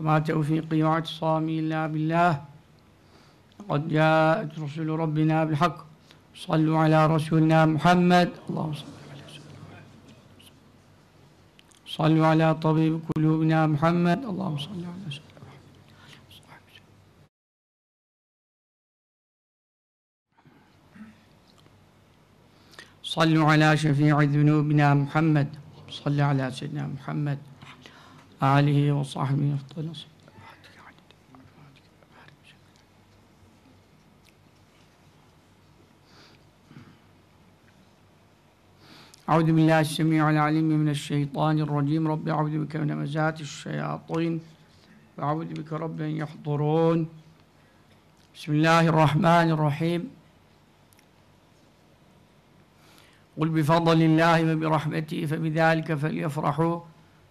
وما توفيقي واعتصامي إلا بالله. قد جاءت رسل ربنا بالحق. صلوا على رسولنا محمد. اللهم صل على سيدنا صلوا على طبيب قلوبنا محمد. اللهم صل على سيدنا صلوا على شفيع ذنوبنا محمد. صل على سيدنا محمد. آله وصحبه أفضل أعوذ بالله السميع العليم من الشيطان الرجيم. رب أعوذ بك من همزات الشياطين وأعوذ بك رب أن يحضرون. بسم الله الرحمن الرحيم. قل بفضل الله وبرحمته فبذلك فليفرحوا.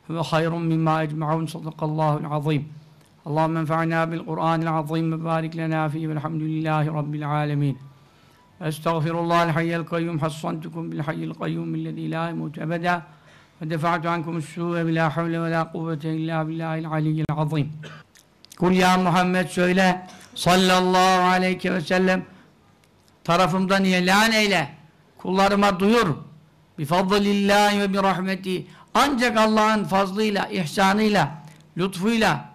ve hayrun mimma ecma'un sadakallahu azim. Allahümme enfa'na bil Kur'anil azim ve barik lena fihi velhamdülillahi rabbil alemin. Estağfirullah el hayyel kayyum hassantukum bil hayyel kayyum illezî la imut ebeda ve defa'tu ankum s-sû'e havle ve lâ kuvvete illâ billâhil aliyyil azim. Kul ya Muhammed söyle sallallahu aleyhi ve sellem tarafımdan niye lan eyle kullarıma duyur bi fadlillahi ve bi rahmeti ancak Allah'ın fazlıyla, ihsanıyla, lütfuyla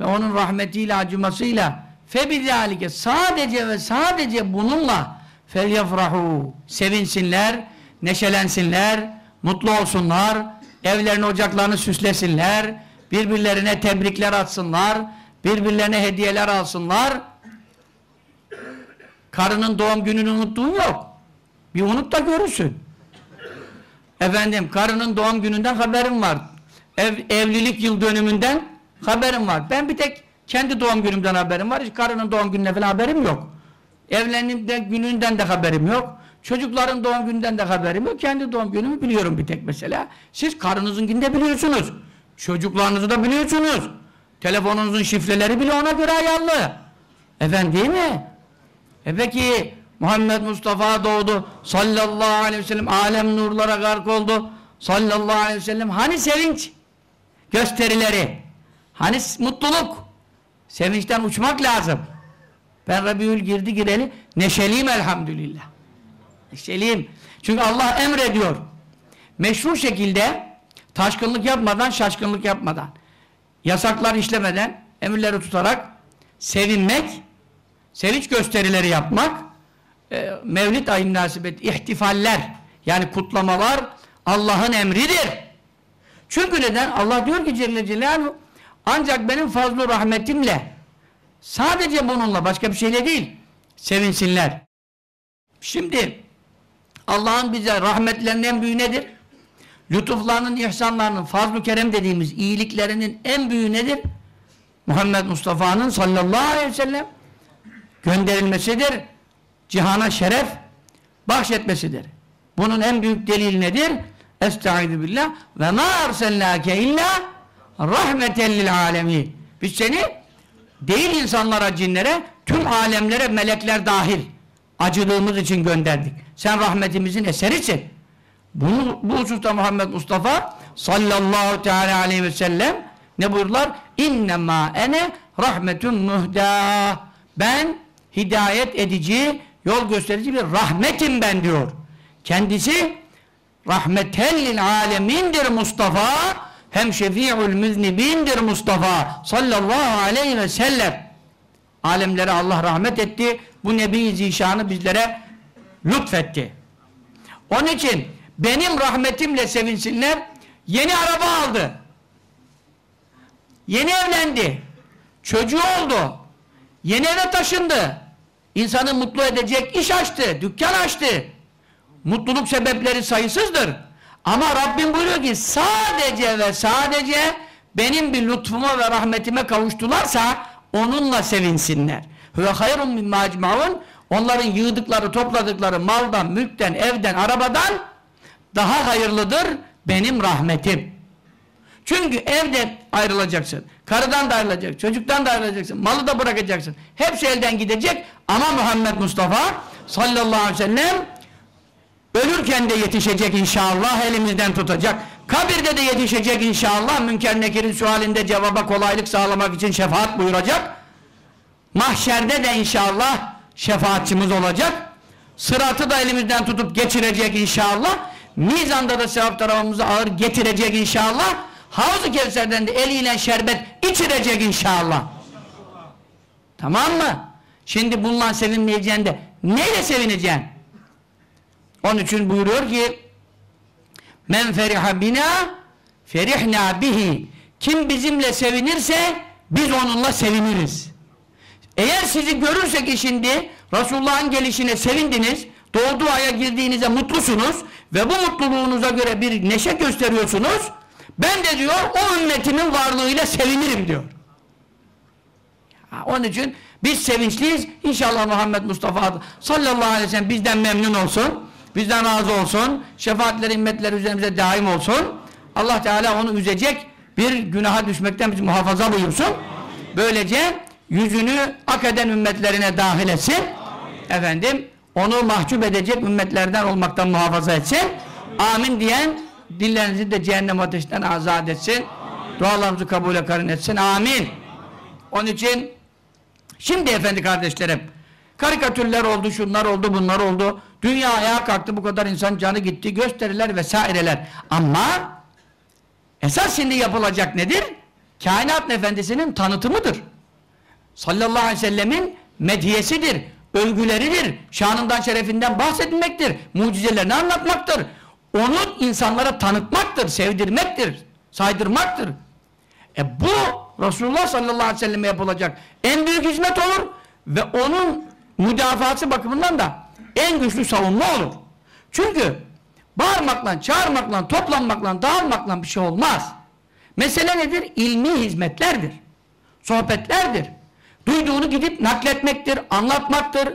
ve onun rahmetiyle, acımasıyla febidalike sadece ve sadece bununla felyefrahu sevinsinler, neşelensinler, mutlu olsunlar, evlerini, ocaklarını süslesinler, birbirlerine tebrikler atsınlar, birbirlerine hediyeler alsınlar. Karının doğum gününü unuttuğun yok. Bir unut da görürsün. Efendim karının doğum gününden haberim var. Ev, evlilik yıl dönümünden haberim var. Ben bir tek kendi doğum günümden haberim var. Hiç karının doğum gününe falan haberim yok. Evlenimden gününden de haberim yok. Çocukların doğum gününden de haberim yok. Kendi doğum günümü biliyorum bir tek mesela. Siz karınızın günde biliyorsunuz. Çocuklarınızı da biliyorsunuz. Telefonunuzun şifreleri bile ona göre ayarlı. Efendim değil mi? E peki Muhammed Mustafa doğdu. Sallallahu aleyhi ve sellem alem nurlara gark oldu. Sallallahu aleyhi ve sellem hani sevinç gösterileri hani mutluluk sevinçten uçmak lazım. Ben Rabiül girdi gireli neşeliyim elhamdülillah. Neşeliyim. Çünkü Allah emrediyor. Meşru şekilde taşkınlık yapmadan şaşkınlık yapmadan yasaklar işlemeden emirleri tutarak sevinmek sevinç gösterileri yapmak e, Mevlid ayı münasebet ihtifaller yani kutlamalar Allah'ın emridir. Çünkü neden? Allah diyor ki Celle Celaluhu ancak benim fazlu rahmetimle sadece bununla başka bir şeyle değil sevinsinler. Şimdi Allah'ın bize rahmetlerinin büyüğü nedir? Lütuflarının, ihsanlarının, fazl-ı kerem dediğimiz iyiliklerinin en büyüğü nedir? Muhammed Mustafa'nın sallallahu aleyhi ve sellem gönderilmesidir cihana şeref bahşetmesidir. Bunun en büyük delil nedir? Estaizu billah ve ma arselnake illa rahmeten lil alemin. Biz seni değil insanlara, cinlere, tüm alemlere, melekler dahil acıdığımız için gönderdik. Sen rahmetimizin eserisin. Bunu, bu hususta Muhammed Mustafa sallallahu teala aleyhi ve sellem ne buyurlar? İnnemâ ene rahmetun muhda. Ben hidayet edici, yol gösterici bir rahmetim ben diyor. Kendisi rahmetellil alemindir Mustafa hem şefi'ül müznibindir Mustafa sallallahu aleyhi ve sellem. Alemlere Allah rahmet etti. Bu Nebi Zişan'ı bizlere lütfetti. Onun için benim rahmetimle sevinsinler. Yeni araba aldı. Yeni evlendi. Çocuğu oldu. Yeni eve taşındı. İnsanı mutlu edecek iş açtı, dükkan açtı. Mutluluk sebepleri sayısızdır. Ama Rabbim buyuruyor ki sadece ve sadece benim bir lütfuma ve rahmetime kavuştularsa onunla sevinsinler. Ve hayrun min macmaun onların yığdıkları, topladıkları maldan, mülkten, evden, arabadan daha hayırlıdır benim rahmetim. Çünkü evde ayrılacaksın. Karıdan da ayrılacaksın. Çocuktan da ayrılacaksın. Malı da bırakacaksın. Hepsi elden gidecek. Ama Muhammed Mustafa sallallahu aleyhi ve sellem ölürken de yetişecek inşallah. Elimizden tutacak. Kabirde de yetişecek inşallah. Münker Nekir'in sualinde cevaba kolaylık sağlamak için şefaat buyuracak. Mahşerde de inşallah şefaatçimiz olacak. Sıratı da elimizden tutup geçirecek inşallah. Mizanda da sevap tarafımızı ağır getirecek inşallah. Havz-ı Kevser'den de eliyle şerbet içirecek inşallah. Tamam mı? Şimdi bununla sevinmeyeceksin de neyle sevineceksin? Onun için buyuruyor ki Men feriha bina ferihna bihi Kim bizimle sevinirse biz onunla seviniriz. Eğer sizi görürsek ki şimdi Resulullah'ın gelişine sevindiniz, doğduğu aya girdiğinize mutlusunuz ve bu mutluluğunuza göre bir neşe gösteriyorsunuz. Ben de diyor o ümmetimin varlığıyla sevinirim diyor. Ha, onun için biz sevinçliyiz. İnşallah Muhammed Mustafa sallallahu aleyhi ve sellem bizden memnun olsun. Bizden razı olsun. Şefaatleri, himmetleri üzerimize daim olsun. Allah Teala onu üzecek bir günaha düşmekten bizi muhafaza buyursun. Böylece yüzünü ak eden ümmetlerine dahil etsin. Efendim onu mahcup edecek ümmetlerden olmaktan muhafaza etsin. Amin diyen dillerinizi de cehennem ateşinden azat etsin. Dualarımızı kabule karın etsin. Amin. Onun için şimdi efendi kardeşlerim karikatürler oldu, şunlar oldu, bunlar oldu. Dünya ayağa kalktı, bu kadar insan canı gitti, gösteriler vesaireler. Ama esas şimdi yapılacak nedir? Kainat efendisinin tanıtımıdır. Sallallahu aleyhi ve sellemin medhiyesidir, övgüleridir, şanından şerefinden bahsetmektir, mucizelerini anlatmaktır. Onu insanlara tanıtmaktır, sevdirmektir, saydırmaktır. E bu Resulullah sallallahu aleyhi ve selleme yapılacak en büyük hizmet olur ve onun müdafası bakımından da en güçlü savunma olur. Çünkü bağırmakla, çağırmakla, toplanmakla, dağılmakla bir şey olmaz. Mesele nedir? İlmi hizmetlerdir. Sohbetlerdir. Duyduğunu gidip nakletmektir, anlatmaktır.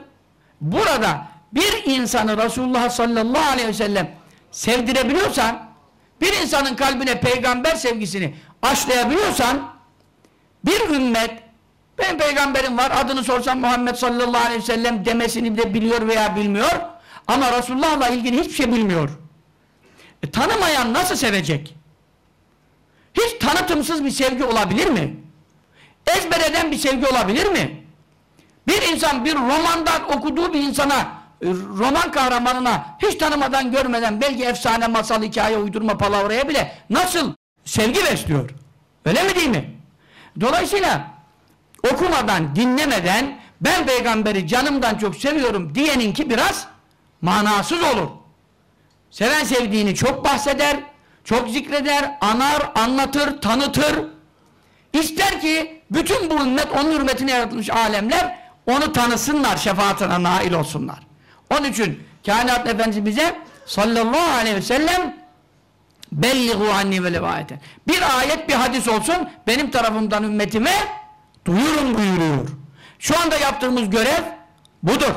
Burada bir insanı Resulullah sallallahu aleyhi ve sellem sevdirebiliyorsan, bir insanın kalbine peygamber sevgisini aşlayabiliyorsan, bir ümmet, ben peygamberim var, adını sorsam Muhammed sallallahu aleyhi ve sellem demesini de biliyor veya bilmiyor, ama Resulullah'la ilgili hiçbir şey bilmiyor. E, tanımayan nasıl sevecek? Hiç tanıtımsız bir sevgi olabilir mi? Ezber eden bir sevgi olabilir mi? Bir insan bir romandan okuduğu bir insana, roman kahramanına hiç tanımadan görmeden belki efsane, masal, hikaye, uydurma, palavraya bile nasıl sevgi besliyor? Öyle mi değil mi? Dolayısıyla okumadan, dinlemeden ben peygamberi canımdan çok seviyorum diyeninki biraz manasız olur. Seven sevdiğini çok bahseder, çok zikreder, anar, anlatır, tanıtır. İster ki bütün bu ümmet onun hürmetine yaratılmış alemler onu tanısınlar, şefaatine nail olsunlar. Onun için kainat efendisi bize sallallahu aleyhi ve sellem belliğu anni ve levayeten. Bir ayet bir hadis olsun benim tarafımdan ümmetime duyurun buyuruyor. Şu anda yaptığımız görev budur.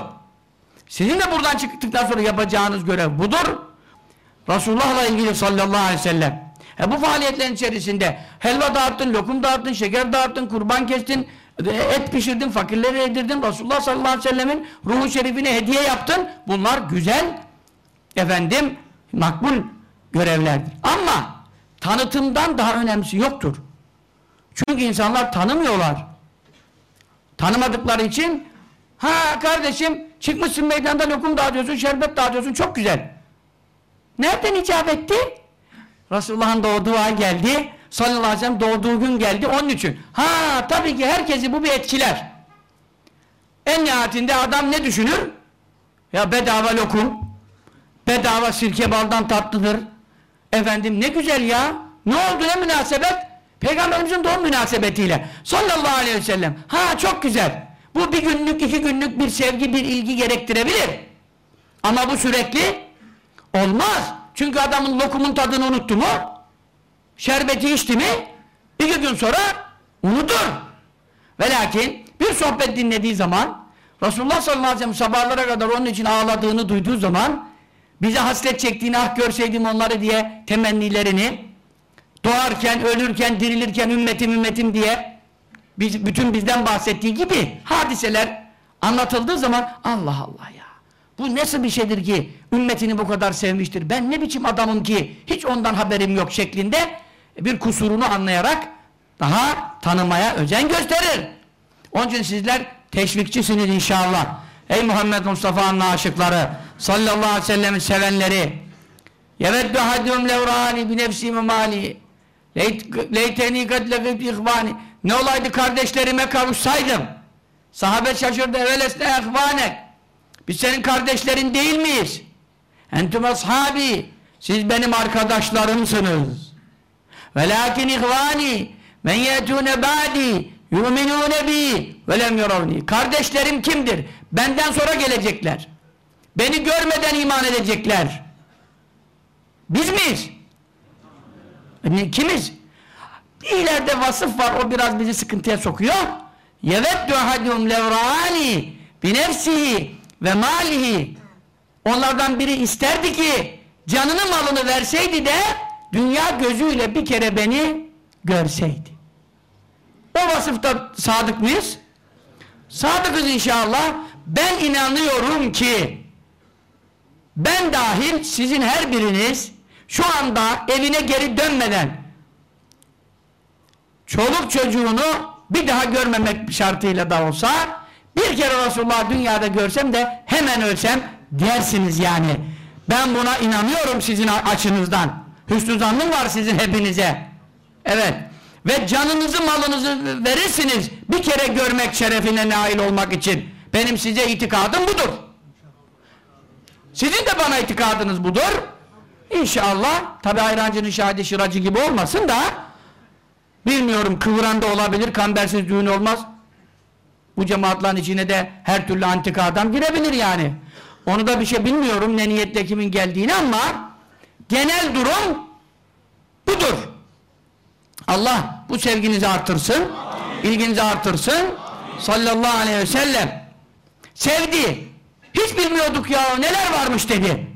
Sizin de buradan çıktıktan sonra yapacağınız görev budur. Resulullah'la ilgili sallallahu aleyhi ve sellem. E bu faaliyetlerin içerisinde helva dağıttın, lokum dağıttın, şeker dağıttın, kurban kestin, et pişirdin, fakirleri yedirdin, Resulullah sallallahu aleyhi ve sellemin ruhu şerifine hediye yaptın. Bunlar güzel, efendim, makbul görevlerdir. Ama tanıtımdan daha önemlisi yoktur. Çünkü insanlar tanımıyorlar. Tanımadıkları için ha kardeşim çıkmışsın meydanda lokum dağıtıyorsun, şerbet dağıtıyorsun çok güzel. Nereden icap etti? Resulullah'ın doğduğu ay geldi. Sallallahu aleyhi ve sellem doğduğu gün geldi. Onun için. Ha tabii ki herkesi bu bir etkiler. En nihayetinde adam ne düşünür? Ya bedava lokum. Bedava sirke baldan tatlıdır. Efendim ne güzel ya. Ne oldu ne münasebet? Peygamberimizin doğum münasebetiyle. Sallallahu aleyhi ve sellem. Ha çok güzel. Bu bir günlük iki günlük bir sevgi bir ilgi gerektirebilir. Ama bu sürekli olmaz. Çünkü adamın lokumun tadını unuttu mu? Şerbeti içti mi? iki gün sonra unutur. Ve lakin bir sohbet dinlediği zaman Resulullah sallallahu aleyhi ve sellem sabahlara kadar onun için ağladığını duyduğu zaman bize hasret çektiğini ah görseydim onları diye temennilerini doğarken, ölürken, dirilirken ümmetim ümmetim diye biz, bütün bizden bahsettiği gibi hadiseler anlatıldığı zaman Allah Allah ya bu nasıl bir şeydir ki ümmetini bu kadar sevmiştir ben ne biçim adamım ki hiç ondan haberim yok şeklinde bir kusurunu anlayarak daha tanımaya özen gösterir. Onun için sizler teşvikçisiniz inşallah. Ey Muhammed Mustafa'nın aşıkları, sallallahu aleyhi ve sellem'in sevenleri, yeveddu hadum levrani bi nefsi mali leyteni kad lekib ihvani ne olaydı kardeşlerime kavuşsaydım sahabe şaşırdı evelesne ihvanek biz senin kardeşlerin değil miyiz entüm ashabi siz benim arkadaşlarımsınız velakin ihvani men yetune ba'di yu'minune bi ve lem yuravni kardeşlerim kimdir benden sonra gelecekler beni görmeden iman edecekler biz miyiz ne, kimiz? İleride vasıf var o biraz bizi sıkıntıya sokuyor. Yeveddu ahadum levrani bi nefsihi ve malihi. Onlardan biri isterdi ki canını malını verseydi de dünya gözüyle bir kere beni görseydi. O vasıfta sadık mıyız? Sadıkız inşallah. Ben inanıyorum ki ben dahil sizin her biriniz şu anda evine geri dönmeden çoluk çocuğunu bir daha görmemek şartıyla da olsa bir kere Resulullah dünyada görsem de hemen ölsem dersiniz yani. Ben buna inanıyorum sizin açınızdan. Hüsnü zannım var sizin hepinize. Evet. Ve canınızı malınızı verirsiniz bir kere görmek şerefine nail olmak için. Benim size itikadım budur. Sizin de bana itikadınız budur. İnşallah tabi ayrancının şahidi şıracı gibi olmasın da bilmiyorum kıvıran da olabilir kambersiz düğün olmaz bu cemaatlerin içine de her türlü antika adam girebilir yani onu da bir şey bilmiyorum ne niyetle kimin geldiğini ama genel durum budur Allah bu sevginizi artırsın ilginizi artırsın sallallahu aleyhi ve sellem sevdi hiç bilmiyorduk ya neler varmış dedi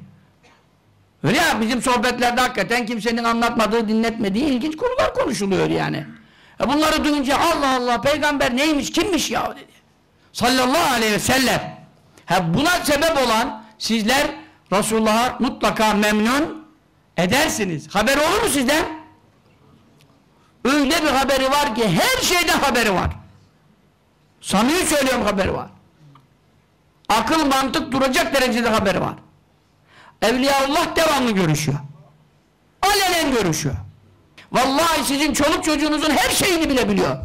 Öyle ya bizim sohbetlerde hakikaten kimsenin anlatmadığı, dinletmediği ilginç konular konuşuluyor yani. E bunları duyunca Allah Allah peygamber neymiş, kimmiş ya dedi. Sallallahu aleyhi ve sellem. Ha buna sebep olan sizler Resulullah'a mutlaka memnun edersiniz. Haber olur mu sizden? Öyle bir haberi var ki her şeyden haberi var. Samimi söylüyorum haberi var. Akıl mantık duracak derecede haberi var. Evliyaullah devamlı görüşüyor. Alenen görüşüyor. Vallahi sizin çoluk çocuğunuzun her şeyini bile biliyor.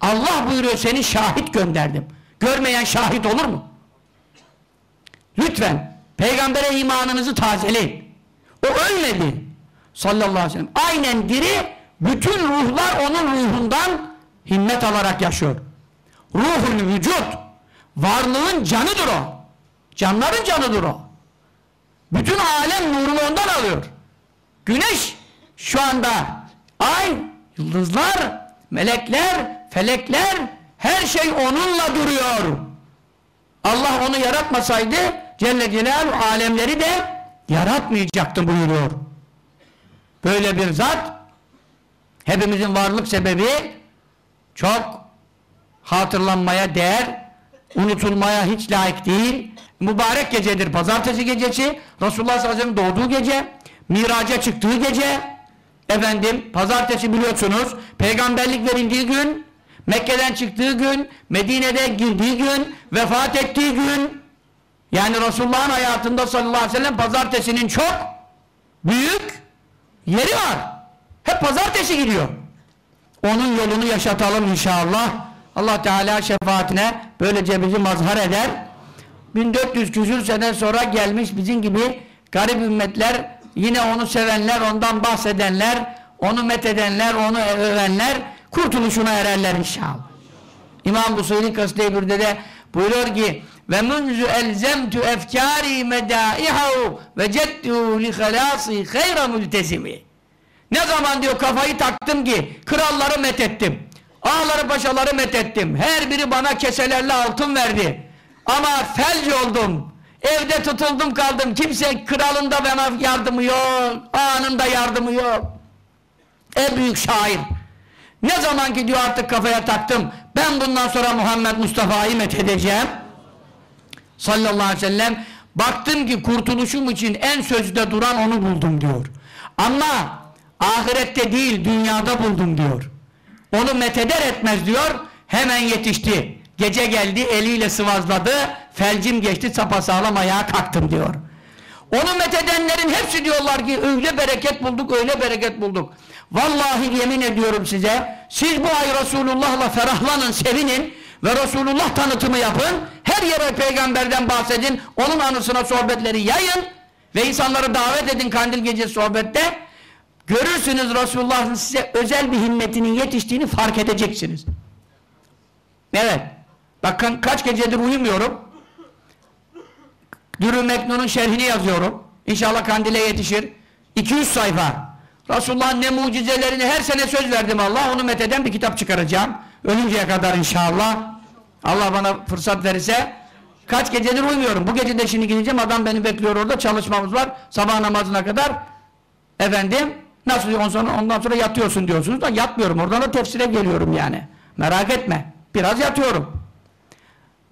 Allah buyuruyor seni şahit gönderdim. Görmeyen şahit olur mu? Lütfen peygambere imanınızı tazeleyin. O ölmedi. Sallallahu aleyhi ve sellem. Aynen diri bütün ruhlar onun ruhundan himmet alarak yaşıyor. Ruhul vücut varlığın canıdır o. Canların canıdır o. Bütün alem nurunu ondan alıyor. Güneş şu anda ay, yıldızlar, melekler, felekler her şey onunla duruyor. Allah onu yaratmasaydı Celle Celaluhu alemleri de yaratmayacaktı buyuruyor. Böyle bir zat hepimizin varlık sebebi çok hatırlanmaya değer, unutulmaya hiç layık değil mübarek gecedir. Pazartesi gecesi Resulullah sallallahu aleyhi ve sellem doğduğu gece miraca çıktığı gece efendim pazartesi biliyorsunuz peygamberlik verildiği gün Mekke'den çıktığı gün Medine'de girdiği gün vefat ettiği gün yani Resulullah'ın hayatında sallallahu aleyhi ve sellem pazartesinin çok büyük yeri var. Hep pazartesi gidiyor. Onun yolunu yaşatalım inşallah. Allah Teala şefaatine böylece bizi mazhar eder. 1400 küsür sene sonra gelmiş bizim gibi garip ümmetler yine onu sevenler, ondan bahsedenler, onu methedenler, onu övenler kurtuluşuna ererler inşallah. İmam Busayri Kaside de buyuruyor ki ve munzu elzemtu efkari medaihahu ve ceddu li halasi hayra multezimi ne zaman diyor kafayı taktım ki kralları methettim Ağları paşaları methettim. Her biri bana keselerle altın verdi. Ama felç oldum. Evde tutuldum kaldım. Kimse kralın da bana yardımı yok. Ağanın da yardımı yok. En büyük şair. Ne zaman ki diyor artık kafaya taktım. Ben bundan sonra Muhammed Mustafa'yı methedeceğim. Sallallahu aleyhi ve sellem. Baktım ki kurtuluşum için en sözde duran onu buldum diyor. Ama ahirette değil dünyada buldum diyor. Onu metheder etmez diyor. Hemen yetişti. Gece geldi eliyle sıvazladı. Felcim geçti sapasağlam ayağa kalktım diyor. Onu methedenlerin hepsi diyorlar ki öyle bereket bulduk öyle bereket bulduk. Vallahi yemin ediyorum size siz bu ay Resulullah'la ferahlanın sevinin ve Resulullah tanıtımı yapın. Her yere peygamberden bahsedin. Onun anısına sohbetleri yayın ve insanları davet edin kandil gecesi sohbette. Görürsünüz Resulullah'ın size özel bir himmetinin yetiştiğini fark edeceksiniz. Evet. Bakın kaç gecedir uyumuyorum. Dürü Meknun'un şerhini yazıyorum. İnşallah kandile yetişir. 200 sayfa. Resulullah'ın ne mucizelerini her sene söz verdim Allah. Onu metheden bir kitap çıkaracağım. Ölünceye kadar inşallah. Allah bana fırsat verirse. Kaç gecedir uyumuyorum. Bu gece de şimdi gideceğim. Adam beni bekliyor orada. Çalışmamız var. Sabah namazına kadar. Efendim. Nasıl ondan ondan sonra yatıyorsun diyorsunuz da yatmıyorum. Oradan da tefsire geliyorum yani. Merak etme. Biraz yatıyorum.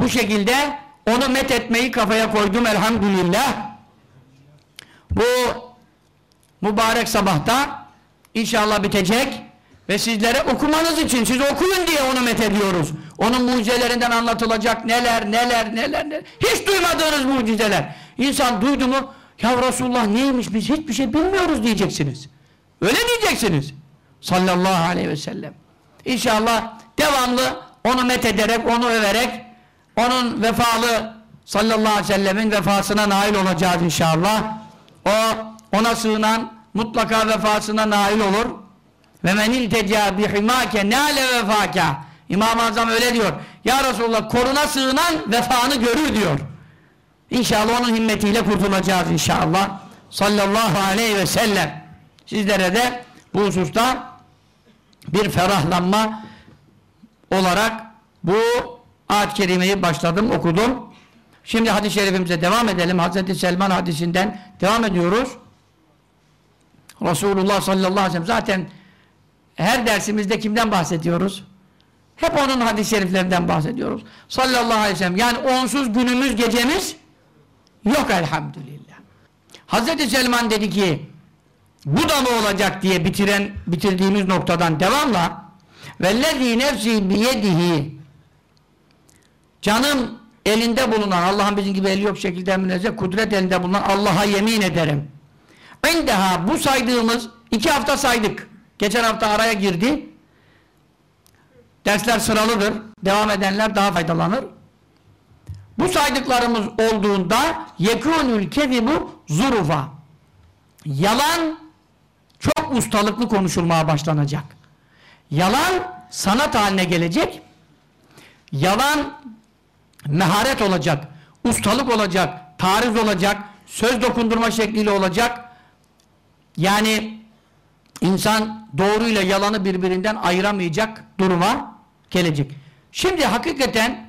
Bu şekilde onu met etmeyi kafaya koydum elhamdülillah. Bu mübarek sabahta inşallah bitecek ve sizlere okumanız için siz okuyun diye onu met ediyoruz. Onun mucizelerinden anlatılacak neler neler neler neler. Hiç duymadığınız mucizeler. İnsan duydu mu ya Resulullah neymiş biz hiçbir şey bilmiyoruz diyeceksiniz. Öyle diyeceksiniz. Sallallahu aleyhi ve sellem. İnşallah devamlı onu met ederek, onu överek onun vefalı sallallahu aleyhi ve sellemin vefasına nail olacağız inşallah. O ona sığınan mutlaka vefasına nail olur. Ve men ilteca bihimake nale vefaka. İmam-ı Azam öyle diyor. Ya Resulullah koruna sığınan vefanı görür diyor. İnşallah onun himmetiyle kurtulacağız inşallah. Sallallahu aleyhi ve sellem. Sizlere de bu hususta bir ferahlanma olarak bu ayet-i kerimeyi başladım, okudum. Şimdi hadis-i şerifimize devam edelim. Hazreti Selman hadisinden devam ediyoruz. Resulullah sallallahu aleyhi ve sellem zaten her dersimizde kimden bahsediyoruz? Hep onun hadis-i şeriflerinden bahsediyoruz. Sallallahu aleyhi ve sellem. Yani onsuz günümüz, gecemiz yok elhamdülillah. Hazreti Selman dedi ki bu da mı olacak diye bitiren bitirdiğimiz noktadan devamla vellezî nefsî biyedihi canım elinde bulunan Allah'ın bizim gibi eli yok şekilde münezzeh kudret elinde bulunan Allah'a yemin ederim. İndeha bu saydığımız iki hafta saydık. Geçen hafta araya girdi. Dersler sıralıdır. Devam edenler daha faydalanır. Bu saydıklarımız olduğunda yekûnül kezibu zurufa. Yalan çok ustalıklı konuşulmaya başlanacak. Yalan sanat haline gelecek. Yalan meharet olacak, ustalık olacak, tariz olacak, söz dokundurma şekliyle olacak. Yani insan doğruyla yalanı birbirinden ayıramayacak duruma gelecek. Şimdi hakikaten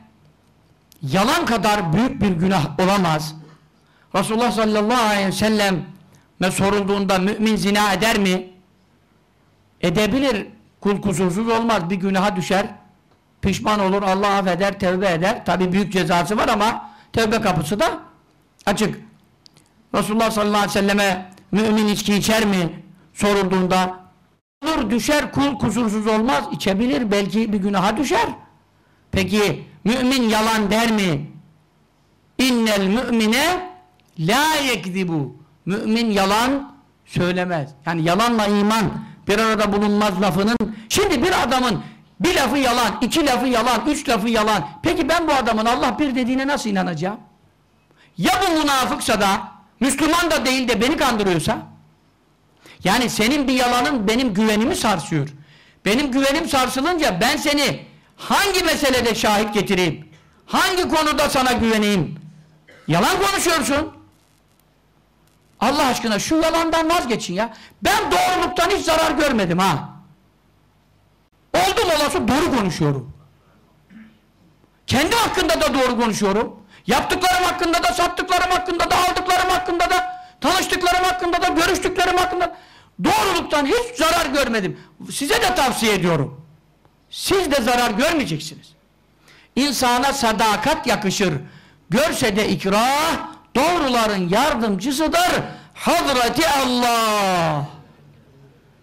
yalan kadar büyük bir günah olamaz. Resulullah sallallahu aleyhi ve sellem sorulduğunda mümin zina eder mi? Edebilir. Kul kusursuz olmaz. Bir günaha düşer. Pişman olur. Allah affeder. Tevbe eder. Tabi büyük cezası var ama tevbe kapısı da açık. Resulullah sallallahu aleyhi ve selleme mümin içki içer mi? Sorulduğunda olur düşer. Kul kusursuz olmaz. içebilir. Belki bir günaha düşer. Peki mümin yalan der mi? İnnel mümine la yekzibu Mümin yalan söylemez. Yani yalanla iman bir arada bulunmaz lafının. Şimdi bir adamın bir lafı yalan, iki lafı yalan, üç lafı yalan. Peki ben bu adamın Allah bir dediğine nasıl inanacağım? Ya bu münafıksa da, Müslüman da değil de beni kandırıyorsa? Yani senin bir yalanın benim güvenimi sarsıyor. Benim güvenim sarsılınca ben seni hangi meselede şahit getireyim? Hangi konuda sana güveneyim? Yalan konuşuyorsun. Allah aşkına şu yalandan vazgeçin ya. Ben doğruluktan hiç zarar görmedim ha. oldum olası doğru konuşuyorum. Kendi hakkında da doğru konuşuyorum. Yaptıklarım hakkında da, sattıklarım hakkında da, aldıklarım hakkında da, tanıştıklarım hakkında da, görüştüklerim hakkında da, doğruluktan hiç zarar görmedim. Size de tavsiye ediyorum. Siz de zarar görmeyeceksiniz. İnsana sadakat yakışır. Görse de ikrah, doğruların yardımcısıdır. Hazreti Allah.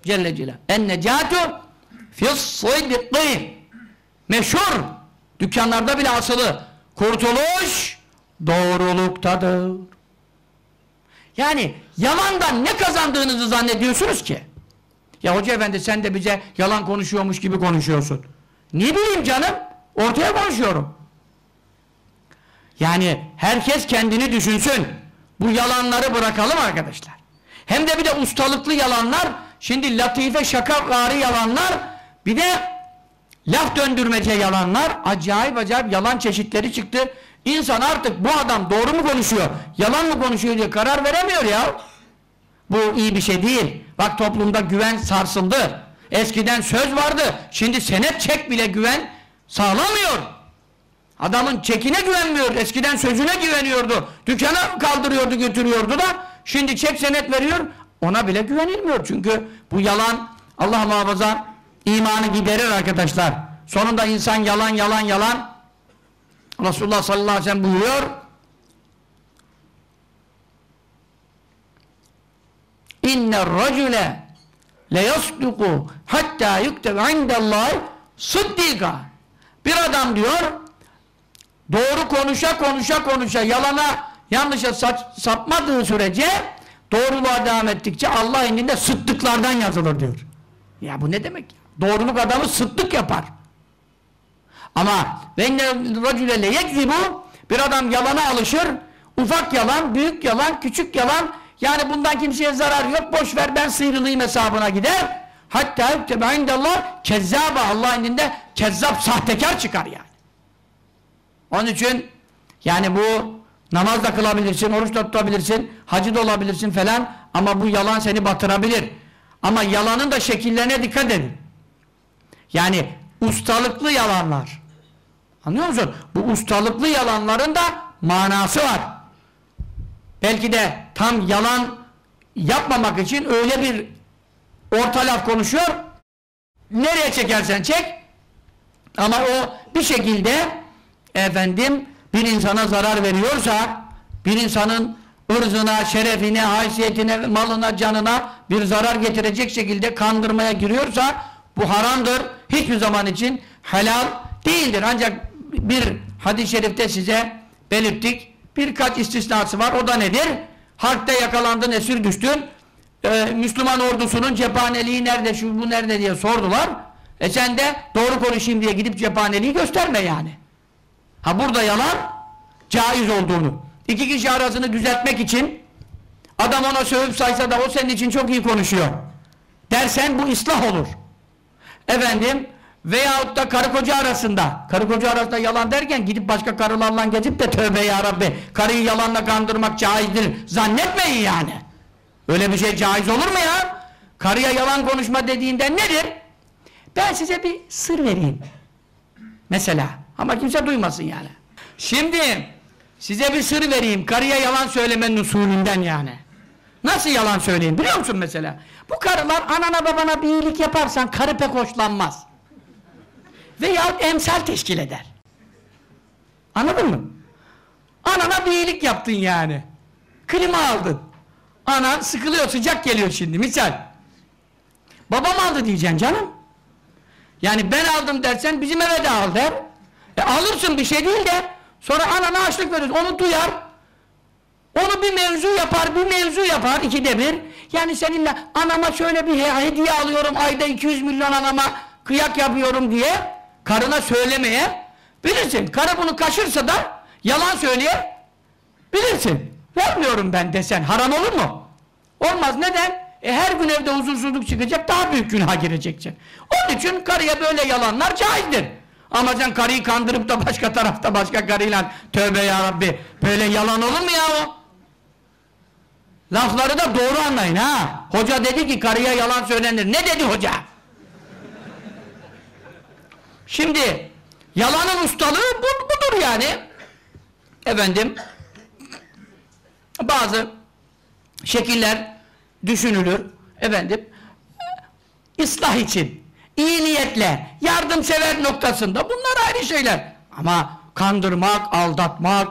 Celle Celal. En necatu fis-sıdkı. Meşhur. Dükkanlarda bile asılı. Kurtuluş doğruluktadır. Yani yalandan ne kazandığınızı zannediyorsunuz ki? Ya hoca efendi sen de bize yalan konuşuyormuş gibi konuşuyorsun. Ne bileyim canım? Ortaya konuşuyorum. Yani herkes kendini düşünsün. Bu yalanları bırakalım arkadaşlar. Hem de bir de ustalıklı yalanlar, şimdi latife şakavari yalanlar, bir de laf döndürmece yalanlar, acayip acayip yalan çeşitleri çıktı. İnsan artık bu adam doğru mu konuşuyor, yalan mı konuşuyor diye karar veremiyor ya. Bu iyi bir şey değil. Bak toplumda güven sarsıldı. Eskiden söz vardı. Şimdi senet çek bile güven sağlamıyor. Adamın çekine güvenmiyor. Eskiden sözüne güveniyordu. Dükkana kaldırıyordu götürüyordu da şimdi çek senet veriyor. Ona bile güvenilmiyor. Çünkü bu yalan Allah muhafaza imanı giderir arkadaşlar. Sonunda insan yalan yalan yalan Resulullah sallallahu aleyhi ve sellem buyuruyor. İnner racule le hatta yuktebe indallahi sıddika bir adam diyor doğru konuşa konuşa konuşa yalana yanlışa saç, sapmadığı sürece doğruluğa devam ettikçe Allah indinde sıddıklardan yazılır diyor. Ya bu ne demek doğruluk adamı sıddık yapar ama ve inne racule le yekzibu bir adam yalana alışır ufak yalan, büyük yalan, küçük yalan yani bundan kimseye zarar yok. Boş ver ben sıyrılayım hesabına gider. Hatta indallah kezzaba Allah indinde kezzap sahtekar çıkar yani. Onun için yani bu namaz da kılabilirsin, oruç da tutabilirsin, hacı da olabilirsin falan ama bu yalan seni batırabilir. Ama yalanın da şekillerine dikkat edin. Yani ustalıklı yalanlar. Anlıyor musun? Bu ustalıklı yalanların da manası var. Belki de tam yalan yapmamak için öyle bir orta laf konuşuyor. Nereye çekersen çek. Ama o bir şekilde efendim bir insana zarar veriyorsa bir insanın ırzına, şerefine, haysiyetine, malına, canına bir zarar getirecek şekilde kandırmaya giriyorsa bu haramdır. Hiçbir zaman için helal değildir. Ancak bir hadis-i şerifte size belirttik. Birkaç istisnası var. O da nedir? Harpte yakalandın, esir düştün. Ee, Müslüman ordusunun cephaneliği nerede, şu bu nerede diye sordular. E sen de doğru konuşayım diye gidip cephaneliği gösterme yani. Ha burada yalan caiz olduğunu. İki kişi arasını düzeltmek için adam ona sövüp saysa da o senin için çok iyi konuşuyor. Dersen bu ıslah olur. Efendim veyahut da karı koca arasında. Karı koca arasında yalan derken gidip başka karılarla gezip de tövbe ya karıyı yalanla kandırmak caizdir. Zannetmeyin yani. Öyle bir şey caiz olur mu ya? Karıya yalan konuşma dediğinde nedir? Ben size bir sır vereyim. Mesela. Ama kimse duymasın yani. Şimdi size bir sır vereyim. Karıya yalan söylemenin usulünden yani. Nasıl yalan söyleyeyim biliyor musun mesela? Bu karılar anana babana bir iyilik yaparsan karı pek hoşlanmaz veya emsal teşkil eder. Anladın mı? Anana bir iyilik yaptın yani. Klima aldın. Ana sıkılıyor, sıcak geliyor şimdi misal. Babam aldı diyeceksin canım. Yani ben aldım dersen bizim eve de al der. E alırsın bir şey değil de sonra anana açlık verir. Onu duyar. Onu bir mevzu yapar, bir mevzu yapar ikide bir. Yani seninle anama şöyle bir hediye alıyorum ayda 200 milyon anama kıyak yapıyorum diye karına söylemeye bilirsin. Karı bunu kaşırsa da yalan söyleye bilirsin. Vermiyorum ben desen haram olur mu? Olmaz. Neden? E her gün evde huzursuzluk çıkacak daha büyük günaha gireceksin. Onun için karıya böyle yalanlar caizdir. Ama sen karıyı kandırıp da başka tarafta başka karıyla tövbe ya Rabbi böyle yalan olur mu ya o? Lafları da doğru anlayın ha. Hoca dedi ki karıya yalan söylenir. Ne dedi hoca? Şimdi yalanın ustalığı bu, budur yani. Efendim bazı şekiller düşünülür. Efendim ıslah için, iyi niyetle, yardımsever noktasında bunlar ayrı şeyler. Ama kandırmak, aldatmak,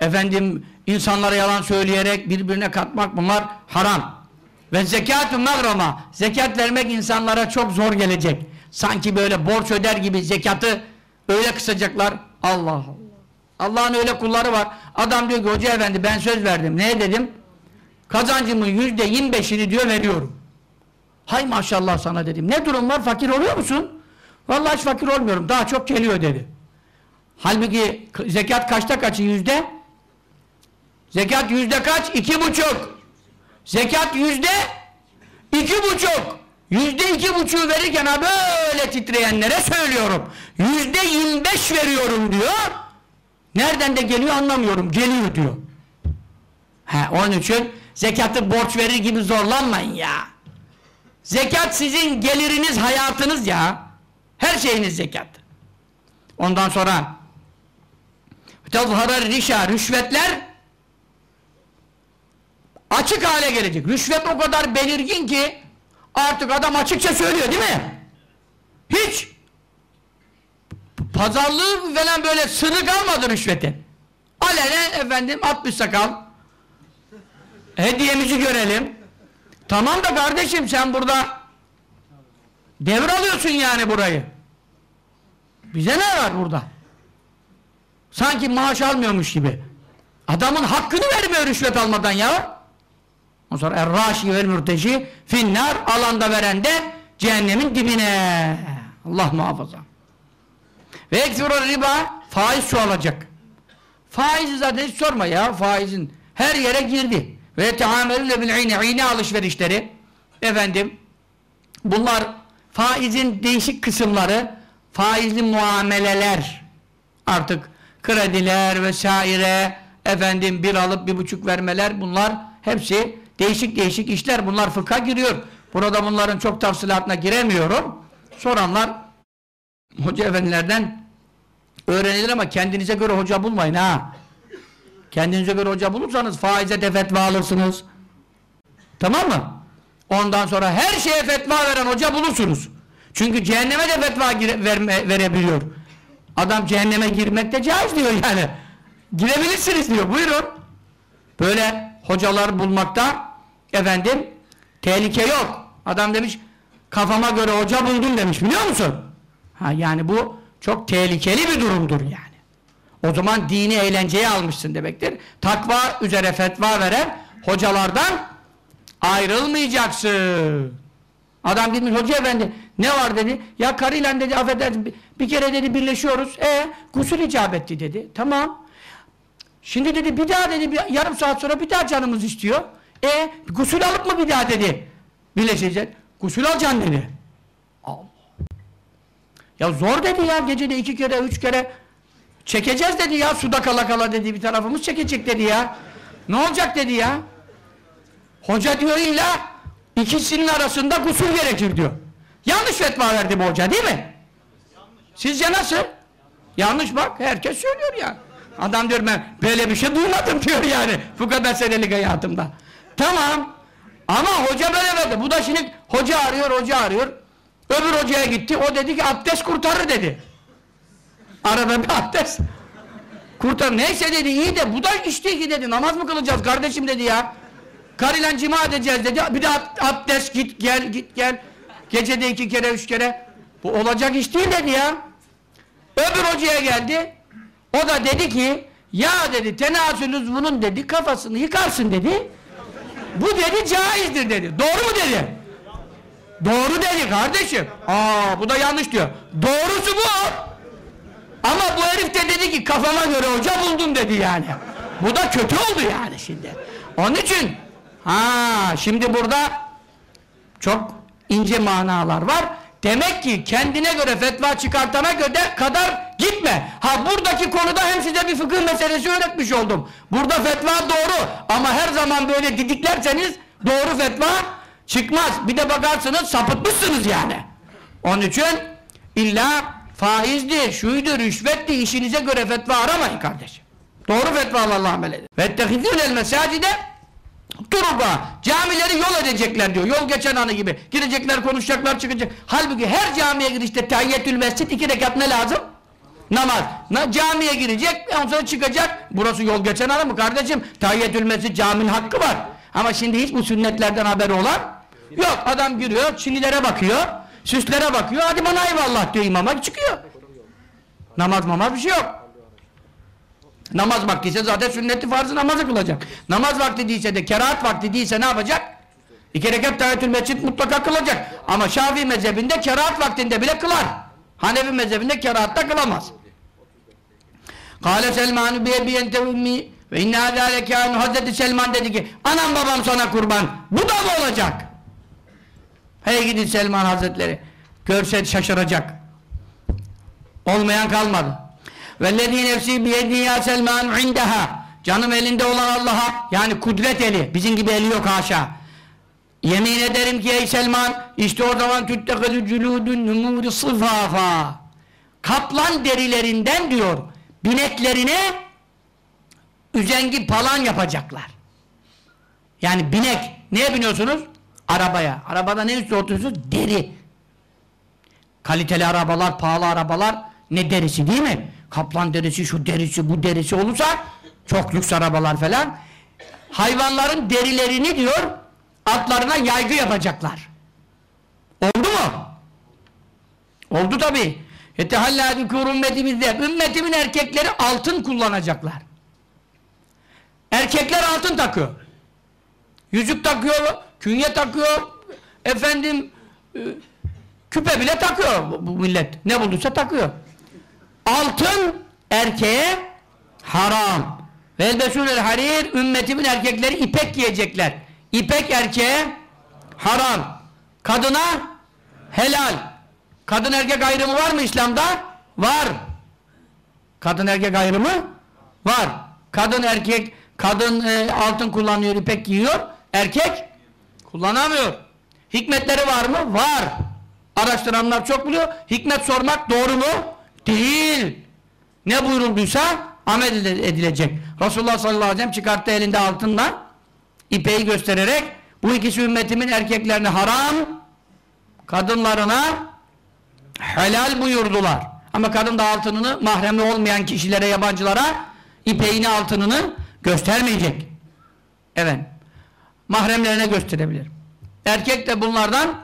efendim insanlara yalan söyleyerek birbirine katmak bunlar haram. Ve zekatü magrama, zekat vermek insanlara çok zor gelecek. Sanki böyle borç öder gibi zekatı öyle kısacaklar. Allah Allah. Allah'ın öyle kulları var. Adam diyor ki hoca efendi ben söz verdim. Ne dedim? Kazancımın yüzde yirmi beşini diyor veriyorum. Hay maşallah sana dedim. Ne durum var? Fakir oluyor musun? Vallahi hiç fakir olmuyorum. Daha çok geliyor dedi. Halbuki zekat kaçta kaçı yüzde? Zekat yüzde kaç? İki buçuk. Zekat yüzde iki buçuk. Yüzde iki buçuğu verirken ha böyle titreyenlere söylüyorum. Yüzde yirmi beş veriyorum diyor. Nereden de geliyor anlamıyorum. Geliyor diyor. He, onun için zekatı borç verir gibi zorlanmayın ya. Zekat sizin geliriniz, hayatınız ya. Her şeyiniz zekat. Ondan sonra tezharar rişa, rüşvetler açık hale gelecek. Rüşvet o kadar belirgin ki artık adam açıkça söylüyor değil mi? Hiç pazarlığı falan böyle sırrı kalmadı rüşvetin. Alenen efendim 60 sakal hediyemizi görelim. Tamam da kardeşim sen burada devralıyorsun yani burayı. Bize ne var burada? Sanki maaş almıyormuş gibi. Adamın hakkını vermiyor rüşvet almadan ya. Ondan sonra er-raşi vel mürteşi finnar alanda veren de cehennemin dibine. Allah muhafaza. Ve eksurur riba faiz çoğalacak. Faizi zaten hiç sorma ya faizin her yere girdi. Ve teamelüne bil iğne, iğne alışverişleri efendim bunlar faizin değişik kısımları faizli muameleler artık krediler vesaire efendim bir alıp bir buçuk vermeler bunlar hepsi değişik değişik işler bunlar fıkha giriyor. Burada bunların çok tafsilatına giremiyorum. Soranlar hoca efendilerden öğrenilir ama kendinize göre hoca bulmayın ha. Kendinize göre hoca bulursanız faize de fetva alırsınız. Tamam mı? Ondan sonra her şeye fetva veren hoca bulursunuz. Çünkü cehenneme de fetva verme, verebiliyor. Adam cehenneme girmek de caiz diyor yani. Girebilirsiniz diyor. Buyurun. Böyle hocalar bulmakta efendim tehlike yok. Adam demiş kafama göre hoca buldum demiş biliyor musun? Ha yani bu çok tehlikeli bir durumdur yani. O zaman dini eğlenceye almışsın demektir. Takva üzere fetva veren hocalardan ayrılmayacaksın. Adam gitmiş hoca efendi ne var dedi. Ya karıyla dedi affedersin bir- kere dedi birleşiyoruz. E gusül icap etti dedi. Tamam. Şimdi dedi bir daha dedi bir, yarım saat sonra bir daha canımız istiyor. E gusül alıp mı bir daha dedi. Birleşeceğiz. Gusül alacaksın dedi. Allah. Ya zor dedi ya gecede iki kere üç kere çekeceğiz dedi ya suda kala kala dedi bir tarafımız çekecek dedi ya. Ne olacak dedi ya. Hoca diyor illa ikisinin arasında gusül gerekir diyor. Yanlış fetva verdi bu hoca değil mi? Sizce nasıl? Yanlış bak herkes söylüyor ya. Adam diyor ben böyle bir şey duymadım diyor yani bu kadar senelik hayatımda. Tamam ama hoca böyle verdi. Bu da şimdi hoca arıyor hoca arıyor. Öbür hocaya gitti o dedi ki abdest kurtarır dedi. Arada bir abdest kurtar. Neyse dedi iyi de bu da işte ki dedi namaz mı kılacağız kardeşim dedi ya. Karıyla cima edeceğiz dedi. Bir de ab- abdest git gel git gel. Gecede iki kere üç kere. Bu olacak iş değil dedi ya. Öbür hocaya geldi. O da dedi ki ya dedi tenasülüz bunun dedi kafasını yıkarsın dedi. Bu dedi caizdir dedi. Doğru mu dedi? Doğru dedi kardeşim. Aa bu da yanlış diyor. Doğrusu bu. Ama bu herif de dedi ki kafama göre hoca buldum dedi yani. Bu da kötü oldu yani şimdi. Onun için ha şimdi burada çok ince manalar var. Demek ki kendine göre fetva çıkartana göre kadar gitme. Ha buradaki konuda hem size bir fıkıh meselesi öğretmiş oldum. Burada fetva doğru ama her zaman böyle didiklerseniz doğru fetva çıkmaz. Bir de bakarsınız sapıtmışsınız yani. Onun için illa faizdir, şuydu, rüşvetti, işinize göre fetva aramayın kardeşim. Doğru fetvalarla amel edin. Vettehizûnel mesacide Turuba, camileri yol edecekler diyor. Yol geçen anı gibi. Girecekler, konuşacaklar, çıkacak. Halbuki her camiye girişte tahiyyetül mescid iki rekat ne lazım? Namaz. Na, camiye girecek, ondan sonra çıkacak. Burası yol geçen anı mı kardeşim? Tahiyyetül caminin hakkı var. Ama şimdi hiç bu sünnetlerden haberi olan yok. Adam giriyor, çinilere bakıyor, süslere bakıyor. Hadi bana eyvallah diyor imama çıkıyor. Namaz mamaz bir şey yok. Namaz vakti ise zaten sünneti farzı namazı kılacak. Namaz vakti değilse de kerahat vakti değilse ne yapacak? İki rekat tahiyyatül mescid mutlaka kılacak. Ama Şafii mezhebinde kerahat vaktinde bile kılar. Hanefi mezhebinde kerahatta kılamaz. Kale Selman bi ebi ente ummi ve inna zâleke anu Hazreti Selman dedi ki anam babam sana kurban. Bu da mı olacak? Hey gidin Selman Hazretleri. Görse şaşıracak. Olmayan kalmadı. Vellezî nefsî biyedî ya Selman indeha. Canım elinde olan Allah'a yani kudret eli. Bizim gibi eli yok haşa. Yemin ederim ki ey Selman işte o zaman tüttekadü cülûdün numûri sıfâfâ. Kaplan derilerinden diyor bineklerine üzengi palan yapacaklar. Yani binek. Neye biniyorsunuz? Arabaya. Arabada ne üstü oturuyorsunuz? Deri. Kaliteli arabalar, pahalı arabalar ne derisi değil mi? Kaplan derisi, şu derisi, bu derisi olursa çok lüks arabalar falan. Hayvanların derilerini diyor atlarına yaygı yapacaklar. Oldu mu? Oldu tabi. Yetehallâ ümmetimizde. Ümmetimin erkekleri altın kullanacaklar. Erkekler altın takıyor. Yüzük takıyor, künye takıyor, efendim e, küpe bile takıyor bu millet. Ne bulduysa takıyor. Altın erkeğe haram. Velbesûnel harir ümmetimin erkekleri ipek giyecekler. İpek erkeğe haram. Kadına helal. Kadın erkek ayrımı var mı İslam'da? Var. Kadın erkek ayrımı var. Kadın erkek kadın e, altın kullanıyor, ipek giyiyor. Erkek kullanamıyor. Hikmetleri var mı? Var. Araştıranlar çok biliyor. Hikmet sormak doğru mu? Değil. Ne buyurulduysa amel edilecek. Resulullah sallallahu aleyhi ve sellem çıkarttı elinde altınla ipeyi göstererek bu ikisi ümmetimin erkeklerine haram kadınlarına helal buyurdular. Ama kadın da altınını mahremli olmayan kişilere, yabancılara ipeğini altınını göstermeyecek. Evet. Mahremlerine gösterebilir. Erkek de bunlardan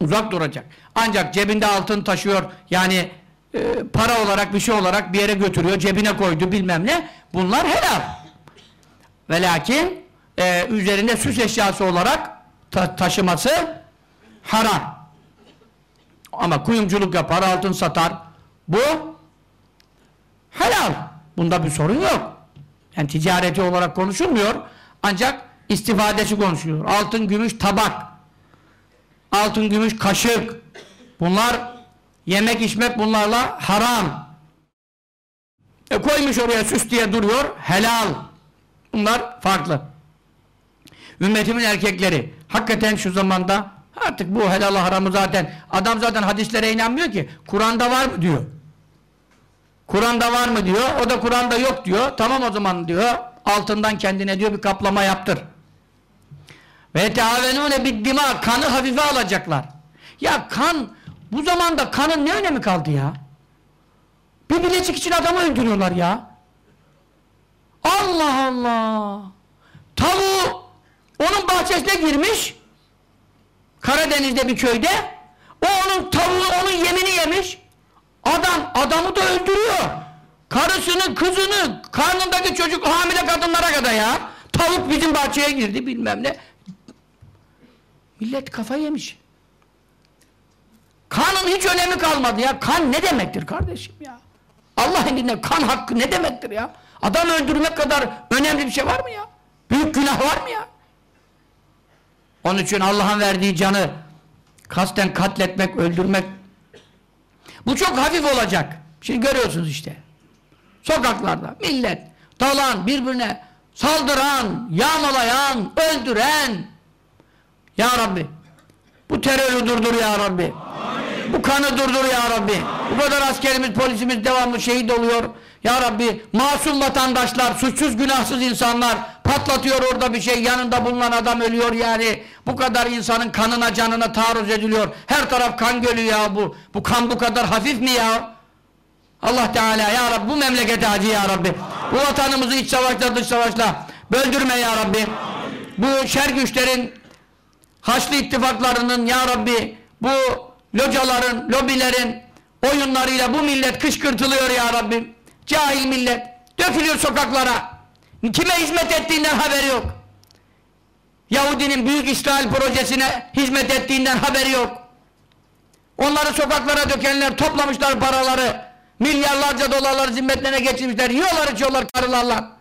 uzak duracak. Ancak cebinde altın taşıyor yani e, para olarak bir şey olarak bir yere götürüyor, cebine koydu bilmem ne. Bunlar helal. Ve lakin e, üzerinde süs eşyası olarak ta taşıması haram. Ama kuyumculuk yapar, altın satar. Bu helal. Bunda bir sorun yok. Yani ticareti olarak konuşulmuyor. Ancak istifadesi konuşuluyor. Altın, gümüş, tabak. Altın, gümüş, kaşık. Bunlar yemek içmek bunlarla haram. E koymuş oraya süs diye duruyor. Helal. Bunlar farklı. Ümmetimin erkekleri hakikaten şu zamanda artık bu helal haramı zaten adam zaten hadislere inanmıyor ki. Kur'an'da var mı diyor. Kur'an'da var mı diyor. O da Kur'an'da yok diyor. Tamam o zaman diyor. Altından kendine diyor bir kaplama yaptır. Ve teavenune biddima kanı hafife alacaklar. Ya kan bu zamanda kanın ne önemi kaldı ya? Bir bilecik için adamı öldürüyorlar ya. Allah Allah. Tavuğu onun bahçesine girmiş. Karadeniz'de bir köyde. O onun tavuğu onun yemini yemiş. Adam adamı da öldürüyor. Karısını, kızını, karnındaki çocuk hamile kadınlara kadar ya. Tavuk bizim bahçeye girdi bilmem ne. Millet kafa yemiş. Kanın hiç önemi kalmadı ya. Kan ne demektir kardeşim ya? Allah indinde kan hakkı ne demektir ya? Adam öldürmek kadar önemli bir şey var mı ya? Büyük günah var mı ya? Onun için Allah'ın verdiği canı kasten katletmek, öldürmek bu çok hafif olacak. Şimdi görüyorsunuz işte. Sokaklarda millet dalan, birbirine saldıran, yağmalayan, öldüren Ya Rabbi bu terörü durdur Ya Rabbi. Amin. Bu kanı durdur ya Rabbi. Bu kadar askerimiz, polisimiz devamlı şehit oluyor. Ya Rabbi masum vatandaşlar, suçsuz günahsız insanlar patlatıyor orada bir şey. Yanında bulunan adam ölüyor yani. Bu kadar insanın kanına canına taarruz ediliyor. Her taraf kan gölü ya bu. Bu kan bu kadar hafif mi ya? Allah Teala ya Rabbi bu memlekete acı ya Rabbi. Bu vatanımızı iç savaşla dış savaşla böldürme ya Rabbi. Bu şer güçlerin Haçlı ittifaklarının ya Rabbi bu locaların, lobilerin oyunlarıyla bu millet kışkırtılıyor ya Rabbi. Cahil millet dökülüyor sokaklara. Kime hizmet ettiğinden haberi yok. Yahudinin Büyük İsrail projesine hizmet ettiğinden haberi yok. Onları sokaklara dökenler toplamışlar paraları. Milyarlarca dolarları zimmetlerine geçirmişler. Yiyorlar içiyorlar karılarla.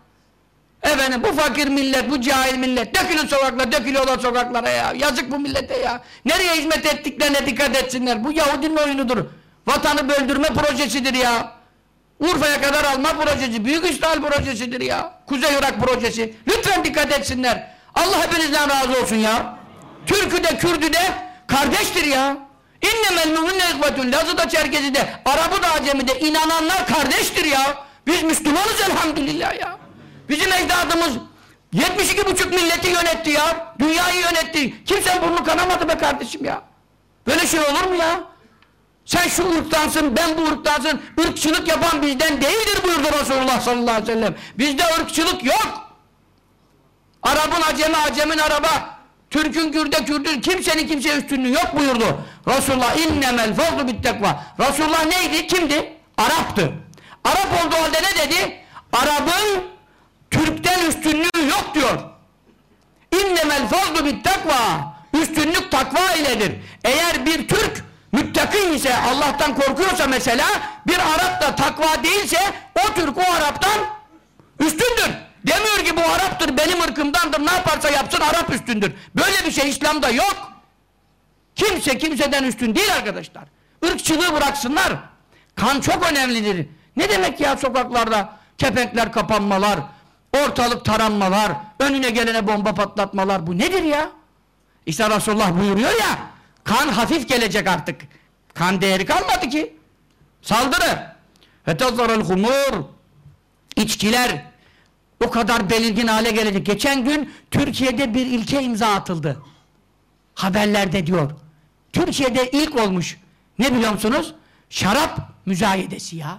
Efendim bu fakir millet, bu cahil millet dökülün sokaklara, dökülüyorlar sokaklara ya. Yazık bu millete ya. Nereye hizmet ettiklerine dikkat etsinler. Bu Yahudinin oyunudur. Vatanı böldürme projesidir ya. Urfa'ya kadar alma projesi, Büyük İsrail projesidir ya. Kuzey Irak projesi. Lütfen dikkat etsinler. Allah hepinizden razı olsun ya. Türk'ü de Kürd'ü de kardeştir ya. İnnemel müminne ikvetun. Lazı da Çerkezi de, Arap'ı da Acemi de inananlar kardeştir ya. Biz Müslümanız elhamdülillah ya. Bizim ecdadımız 72,5 milleti yönetti ya. Dünyayı yönetti. Kimse burnu kanamadı be kardeşim ya. Böyle şey olur mu ya? Sen şu ırktansın, ben bu ırktansın. Irkçılık yapan bizden değildir buyurdu Resulullah sallallahu aleyhi ve sellem. Bizde ırkçılık yok. Arap'ın acemi, acemin araba. Türk'ün Kürt'e Kürt'ün kimsenin kimseye üstünlüğü yok buyurdu. Resulullah innemel fazlu bittekva. Resulullah neydi? Kimdi? Arap'tı. Arap olduğu halde ne dedi? Arap'ın Türk'ten üstünlüğü yok diyor. İnnemel fazlu bittekva. Üstünlük takva iledir. Eğer bir Türk müttakin ise Allah'tan korkuyorsa mesela bir Arap da takva değilse o Türk o Arap'tan üstündür. Demiyor ki bu Arap'tır benim ırkımdandır ne yaparsa yapsın Arap üstündür. Böyle bir şey İslam'da yok. Kimse kimseden üstün değil arkadaşlar. Irkçılığı bıraksınlar. Kan çok önemlidir. Ne demek ya sokaklarda kepenkler kapanmalar, ortalık taranmalar, önüne gelene bomba patlatmalar bu nedir ya? İşte Resulullah buyuruyor ya kan hafif gelecek artık. Kan değeri kalmadı ki. Saldırı. Fetazzaral humur içkiler o kadar belirgin hale gelecek. Geçen gün Türkiye'de bir ilke imza atıldı. Haberlerde diyor. Türkiye'de ilk olmuş. Ne biliyor musunuz? Şarap müzayedesi ya.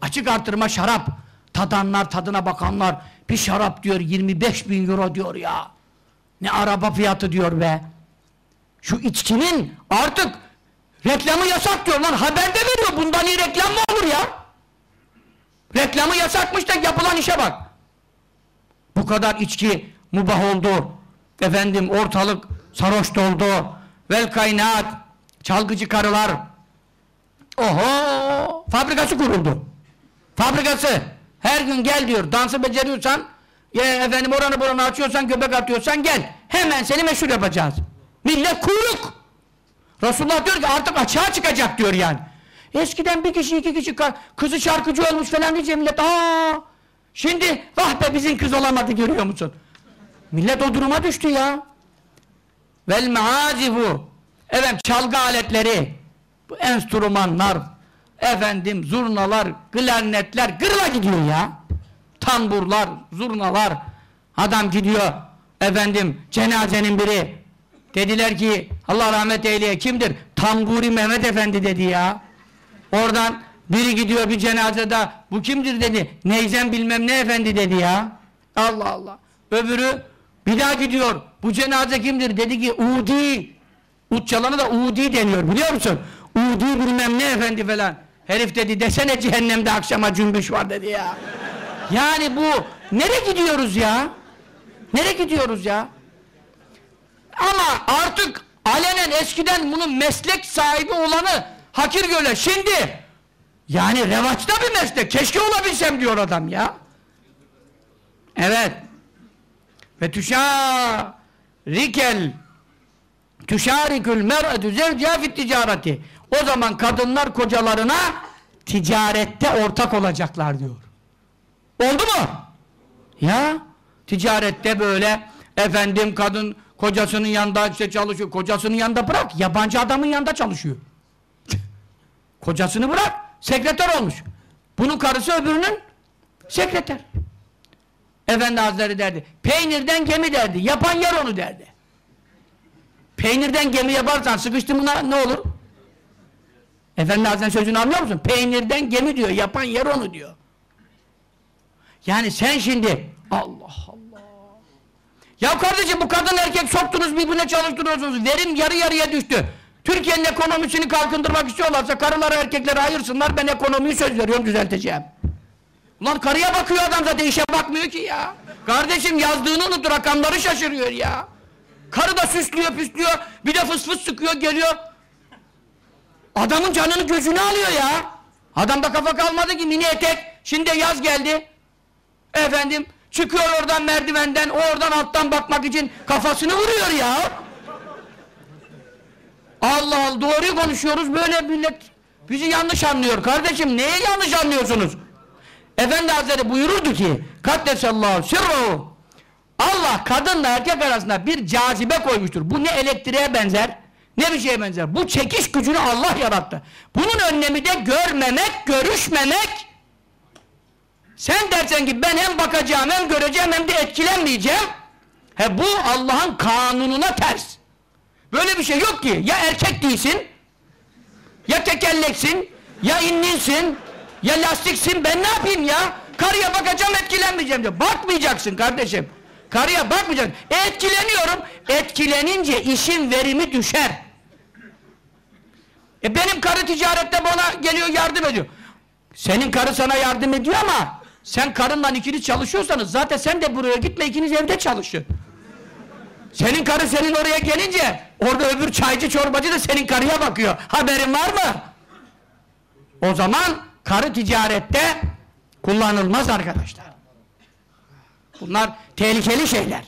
Açık artırma şarap. Tadanlar, tadına bakanlar bir şarap diyor 25 bin euro diyor ya. Ne araba fiyatı diyor be. Şu içkinin artık reklamı yasak diyor lan. Haberde veriyor. Bundan iyi reklam mı olur ya? Reklamı yasakmış da yapılan işe bak. Bu kadar içki mubah oldu. Efendim ortalık sarhoş doldu. Vel kainat. Çalgıcı karılar. Oho! Fabrikası kuruldu. Fabrikası. Her gün gel diyor. Dansı beceriyorsan ya efendim oranı buranı açıyorsan göbek atıyorsan gel. Hemen seni meşhur yapacağız. Millet kuyruk. Resulullah diyor ki artık açığa çıkacak diyor yani. Eskiden bir kişi iki kişi kızı şarkıcı olmuş falan diyece millet aa şimdi vah be bizim kız olamadı görüyor musun? Millet o duruma düştü ya. Vel meazifu efendim çalgı aletleri bu enstrümanlar efendim zurnalar klarnetler gırla gidiyor ya. Tamburlar, zurnalar adam gidiyor efendim cenazenin biri dediler ki Allah rahmet eyleye kimdir? Tamburi Mehmet Efendi dedi ya. Oradan biri gidiyor bir cenazede bu kimdir dedi. Neyzen bilmem ne efendi dedi ya. Allah Allah. Öbürü bir daha gidiyor. Bu cenaze kimdir? Dedi ki Udi. Ut da Udi deniyor biliyor musun? Udi bilmem ne efendi falan. Herif dedi desene cehennemde akşama cümbüş var dedi ya. Yani bu nereye gidiyoruz ya? Nereye gidiyoruz ya? Ama artık alenen eskiden bunun meslek sahibi olanı hakir göle. Şimdi yani revaçta bir meslek. Keşke olabilsem diyor adam ya. Evet. Ve tüşarikel tüşarikül mer'etü zevciha fit ticareti. O zaman kadınlar kocalarına ticarette ortak olacaklar diyor. Oldu mu? Ya ticarette böyle efendim kadın kocasının yanında işte çalışıyor. Kocasının yanında bırak. Yabancı adamın yanında çalışıyor. Kocasını bırak. Sekreter olmuş. Bunun karısı öbürünün sekreter. Efendi Hazretleri derdi. Peynirden gemi derdi. Yapan yer onu derdi. Peynirden gemi yaparsan sıkıştın buna ne olur? Efendi Hazretleri sözünü anlıyor musun? Peynirden gemi diyor. Yapan yer onu diyor. Yani sen şimdi Allah Allah. Ya kardeşim bu kadın erkek soktunuz birbirine çalıştırıyorsunuz. Verim yarı yarıya düştü. Türkiye'nin ekonomisini kalkındırmak istiyorlarsa karıları erkekleri ayırsınlar. Ben ekonomiyi söz veriyorum düzelteceğim. Ulan karıya bakıyor adam zaten işe bakmıyor ki ya. Kardeşim yazdığını unuttu rakamları şaşırıyor ya. Karı da süslüyor püslüyor bir de fıs fıs sıkıyor geliyor. Adamın canını gözünü alıyor ya. Adamda kafa kalmadı ki mini etek. Şimdi yaz geldi. Efendim çıkıyor oradan merdivenden o oradan alttan bakmak için kafasını vuruyor ya. Allah Allah doğruyu konuşuyoruz böyle millet bizi yanlış anlıyor kardeşim neye yanlış anlıyorsunuz? Efendi Hazretleri buyururdu ki Kaddesallahu sirruhu Allah kadınla erkek arasında bir cazibe koymuştur. Bu ne elektriğe benzer ne bir şeye benzer. Bu çekiş gücünü Allah yarattı. Bunun önlemi de görmemek, görüşmemek. Sen dersen ki ben hem bakacağım hem göreceğim hem de etkilenmeyeceğim. He bu Allah'ın kanununa ters. Böyle bir şey yok ki. Ya erkek değilsin, ya tekelleksin, ya inninsin, ya lastiksin. Ben ne yapayım ya? Karıya bakacağım etkilenmeyeceğim diyor. Bakmayacaksın kardeşim. Karıya bakmayacaksın. Etkileniyorum. Etkilenince işin verimi düşer. E benim karı ticarette bana geliyor yardım ediyor. Senin karı sana yardım ediyor ama sen karınla ikiniz çalışıyorsanız zaten sen de buraya gitme ikiniz evde çalışın. Senin karı senin oraya gelince orada öbür çaycı çorbacı da senin karıya bakıyor. Haberin var mı? O zaman karı ticarette kullanılmaz arkadaşlar. Bunlar tehlikeli şeyler.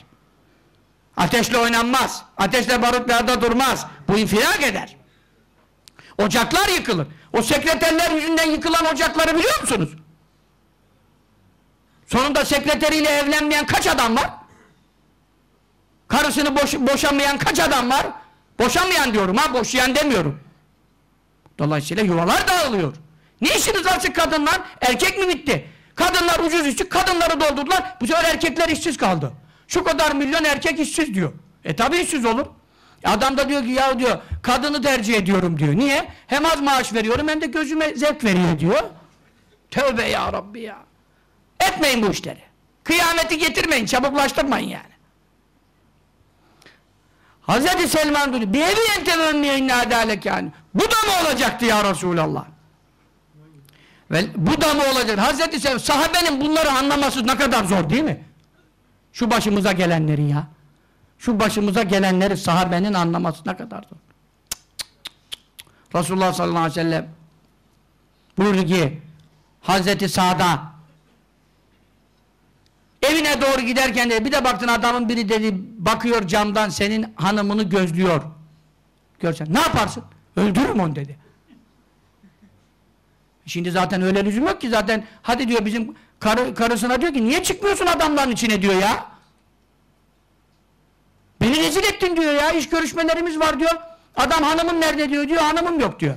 Ateşle oynanmaz. Ateşle barut arada durmaz. Bu infilak eder. Ocaklar yıkılır. O sekreterler yüzünden yıkılan ocakları biliyor musunuz? Sonunda sekreteriyle evlenmeyen kaç adam var? Karısını boş, boşamayan kaç adam var? Boşamayan diyorum ha, boşayan demiyorum. Dolayısıyla yuvalar dağılıyor. Ne işiniz var kadınlar? Erkek mi bitti? Kadınlar ucuz işçi, kadınları doldurdular. Bu sefer erkekler işsiz kaldı. Şu kadar milyon erkek işsiz diyor. E tabi işsiz olur. Adam da diyor ki ya diyor kadını tercih ediyorum diyor. Niye? Hem az maaş veriyorum hem de gözüme zevk veriyor diyor. Tövbe ya Rabbi ya. Etmeyin bu işleri. Kıyameti getirmeyin, çabuklaştırmayın yani. Hazreti Selman diyor, bir evi inna adalek yani. Bu da mı olacaktı ya Resulallah? Ve bu da mı olacak? Hazreti Selman, sahabenin bunları anlaması ne kadar zor değil mi? Şu başımıza gelenleri ya. Şu başımıza gelenleri sahabenin anlaması ne kadar zor. Cık. Resulullah sallallahu aleyhi ve sellem buyurdu ki Hazreti Sa'da evine doğru giderken de bir de baktın adamın biri dedi bakıyor camdan senin hanımını gözlüyor. Görsen ne yaparsın? Öldürürüm onu dedi. Şimdi zaten öyle lüzum yok ki zaten hadi diyor bizim karı, karısına diyor ki niye çıkmıyorsun adamların içine diyor ya. Beni rezil ettin diyor ya iş görüşmelerimiz var diyor. Adam hanımın nerede diyor diyor hanımım yok diyor.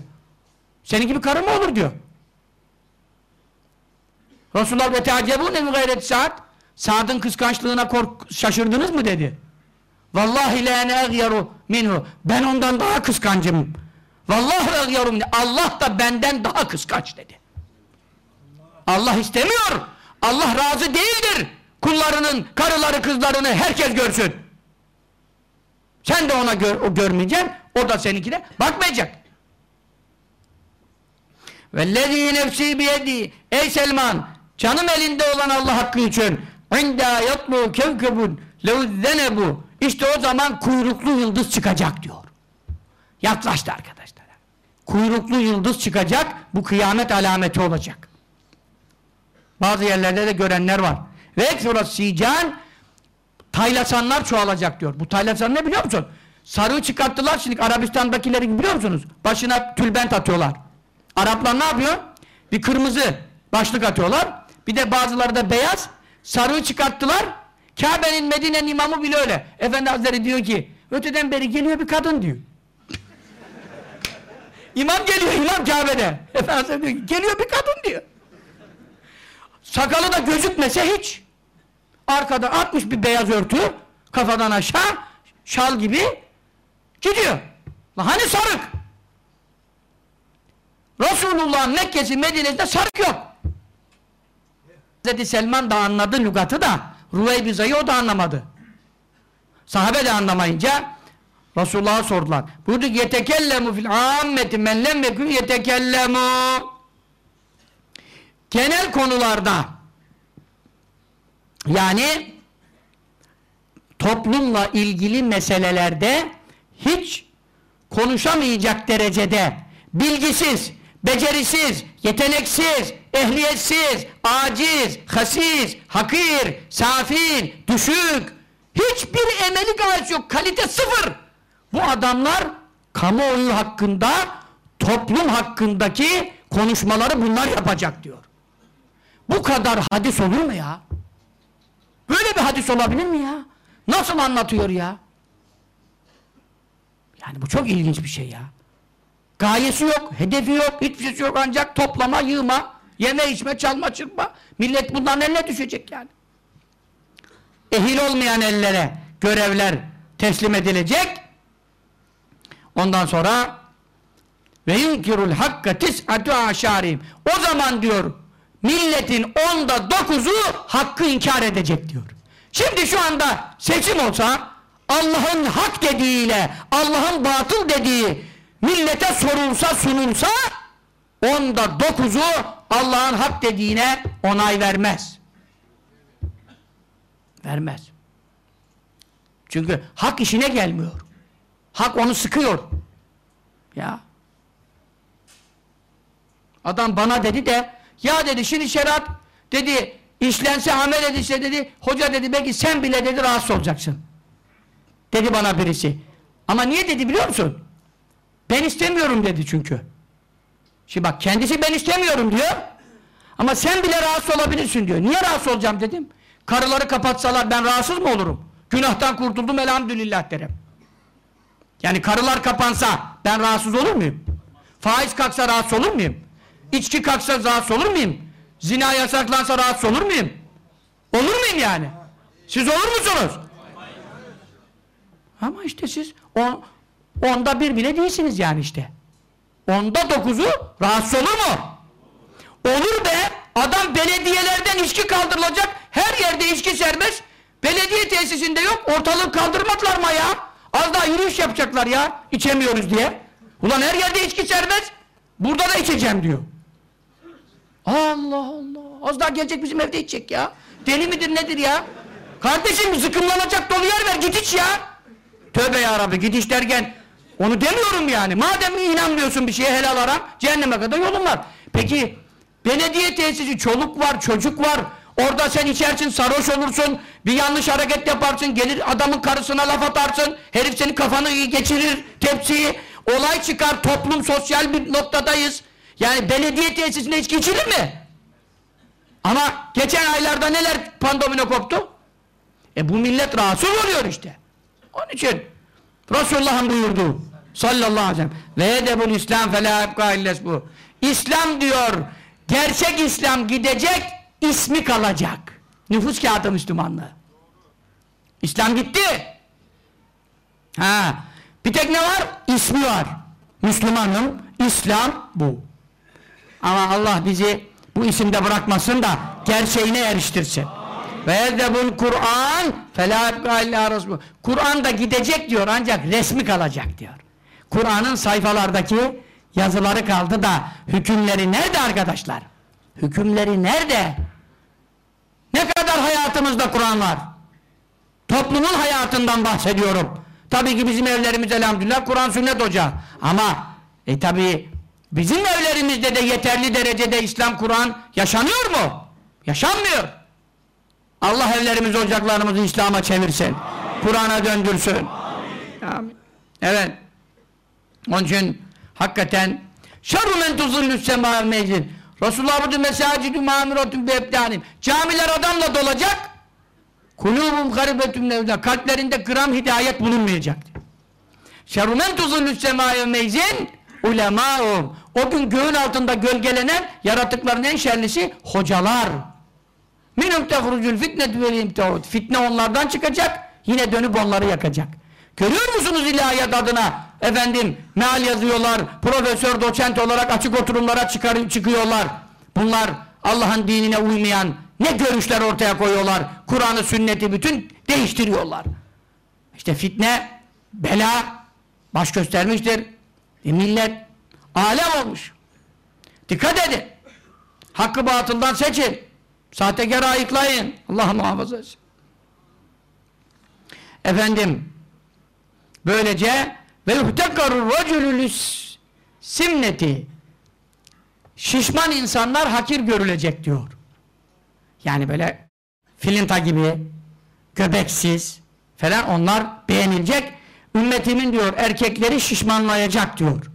Senin gibi karı mı olur diyor. Resulullah ve teacebune mi gayret saat Saad'ın kıskançlığına kork şaşırdınız mı dedi. Vallahi la ene minhu. Ben ondan daha kıskancım. Vallahi agyaru minhu. Allah da benden daha kıskanç dedi. Allah istemiyor. Allah razı değildir. Kullarının, karıları, kızlarını herkes görsün. Sen de ona gör, o görmeyeceksin. O da seninkine bakmayacak. Vellezî nefsî biyedî Ey Selman canım elinde olan Allah hakkı için indâ yatlu kevkebun levzenebu İşte o zaman kuyruklu yıldız çıkacak diyor. Yaklaştı arkadaşlar. Kuyruklu yıldız çıkacak bu kıyamet alameti olacak. Bazı yerlerde de görenler var. Ve eksurat sican taylasanlar çoğalacak diyor. Bu taylasan ne biliyor musun? Sarığı çıkarttılar şimdi Arabistan'dakileri biliyor musunuz? Başına tülbent atıyorlar. Araplar ne yapıyor? Bir kırmızı başlık atıyorlar. Bir de bazıları da beyaz. Sarığı çıkarttılar. Kabe'nin Medine'nin imamı bile öyle. Efendi Hazretleri diyor ki öteden beri geliyor bir kadın diyor. İmam geliyor, imam Kabe'de. Efendimiz diyor ki, geliyor bir kadın diyor. Sakalı da gözükmese hiç. Arkada atmış bir beyaz örtü, kafadan aşağı, şal gibi gidiyor. Lan hani sarık? Resulullah'ın Mekke'si Medine'de sarık yok. Hazreti Selman da anladı lügatı da Ruveybiza'yı o da anlamadı. Sahabe de anlamayınca Resulullah'a sordular. Buyurdu ki yetekellemu fil ammeti men lem yekun yetekellemu genel konularda yani toplumla ilgili meselelerde hiç konuşamayacak derecede bilgisiz, becerisiz, yeteneksiz, ehliyetsiz, aciz, hasiz, hakir, safil, düşük, hiçbir emeli gayesi yok, kalite sıfır. Bu adamlar kamuoyu hakkında, toplum hakkındaki konuşmaları bunlar yapacak diyor. Bu kadar hadis olur mu ya? Böyle bir hadis olabilir mi ya? Nasıl anlatıyor ya? Yani bu çok ilginç bir şey ya. Gayesi yok, hedefi yok, hiçbir şey yok ancak toplama, yığma, yeme içme, çalma, çırpma. Millet bundan eline düşecek yani. Ehil olmayan ellere görevler teslim edilecek. Ondan sonra ve yunkirul hakka tis'atu aşarim. O zaman diyor milletin onda dokuzu hakkı inkar edecek diyor. Şimdi şu anda seçim olsa Allah'ın hak dediğiyle Allah'ın batıl dediği millete sorulsa sunulsa onda dokuzu Allah'ın hak dediğine onay vermez. Vermez. Çünkü hak işine gelmiyor. Hak onu sıkıyor. Ya. Adam bana dedi de ya dedi şimdi şeriat dedi işlense amel edilse dedi hoca dedi belki sen bile dedi rahatsız olacaksın. Dedi bana birisi. Ama niye dedi biliyor musun? Ben istemiyorum dedi çünkü. Şimdi bak kendisi ben istemiyorum diyor. Ama sen bile rahatsız olabilirsin diyor. Niye rahatsız olacağım dedim. Karıları kapatsalar ben rahatsız mı olurum? Günahtan kurtuldum elhamdülillah derim. Yani karılar kapansa ben rahatsız olur muyum? Faiz kalksa rahatsız olur muyum? İçki kalksa rahatsız olur muyum? Zina yasaklansa rahatsız olur muyum? Olur muyum yani? Siz olur musunuz? Ama işte siz on, onda bir bile değilsiniz yani işte. Onda dokuzu rahatsız olur mu? Olur be! Adam belediyelerden içki kaldırılacak, her yerde içki serbest, belediye tesisinde yok, ortalık kaldırmadılar mı ya? Az daha yürüyüş yapacaklar ya, içemiyoruz diye. Ulan her yerde içki serbest, burada da içeceğim diyor. Allah Allah, az daha gelecek bizim evde içecek ya. Deli midir nedir ya? Kardeşim zıkkımlanacak dolu yer ver, git iç ya. Tövbe ya Rabbi, git iç derken, onu demiyorum yani. Madem inanmıyorsun bir şeye helal aram, cehenneme kadar yolun var. Peki, belediye tesisi, çoluk var, çocuk var, Orada sen içersin, sarhoş olursun, bir yanlış hareket yaparsın, gelir adamın karısına laf atarsın, herif senin kafanı geçirir, tepsiyi, olay çıkar, toplum sosyal bir noktadayız. Yani belediye tesisinde içki içilir mi? Ama geçen aylarda neler pandomino koptu? E bu millet rahatsız oluyor işte. Onun için Resulullah'ın buyurdu sallallahu aleyhi ve sellem ve edebul İslam felâ bu. İslam diyor, gerçek İslam gidecek, ismi kalacak. Nüfus kağıdı Müslümanlığı. İslam gitti. Ha. Bir tek ne var? İsmi var. Müslümanım, İslam bu. Ama Allah bizi bu isimde bırakmasın da gerçeğine eriştirsin. Ve ezdebul Kur'an Kur'an da gidecek diyor ancak resmi kalacak diyor. Kur'an'ın sayfalardaki yazıları kaldı da hükümleri nerede arkadaşlar? Hükümleri nerede? Ne kadar hayatımızda Kur'an var? Toplumun hayatından bahsediyorum. Tabii ki bizim evlerimiz elhamdülillah Kur'an sünnet ocağı. Ama e tabii bizim evlerimizde de yeterli derecede İslam Kur'an yaşanıyor mu? Yaşanmıyor. Allah evlerimizi ocaklarımızı İslam'a çevirsin. Kur'an'a döndürsün. Amin. Amin. Evet. Onun için hakikaten şerru men tuzillü semâ mecid Resulullah buyurdu mesacidü mamiratun bebdanim. Camiler adamla dolacak. Kulubum garibetüm nevda. Kalplerinde gram hidayet bulunmayacak. Şerru men tuzillü semâye meyzin ulemâhum. O gün göğün altında gölgelenen yaratıkların en şerlisi hocalar. Minum tehrucul fitnetu vel imtihut. Fitne onlardan çıkacak, yine dönüp onları yakacak. Görüyor musunuz ilahiyat adına? Efendim, meal yazıyorlar, profesör, doçent olarak açık oturumlara çıkar, çıkıyorlar. Bunlar Allah'ın dinine uymayan ne görüşler ortaya koyuyorlar. Kur'an'ı, sünneti bütün değiştiriyorlar. İşte fitne, bela baş göstermiştir. E millet alem olmuş. Dikkat edin. Hakkı batıldan seçin. Sahtekarı ayıklayın. Allah muhafaza etsin. Efendim böylece ve yuhtekarur racülü simneti şişman insanlar hakir görülecek diyor. Yani böyle filinta gibi göbeksiz falan onlar beğenilecek. Ümmetimin diyor erkekleri şişmanlayacak diyor.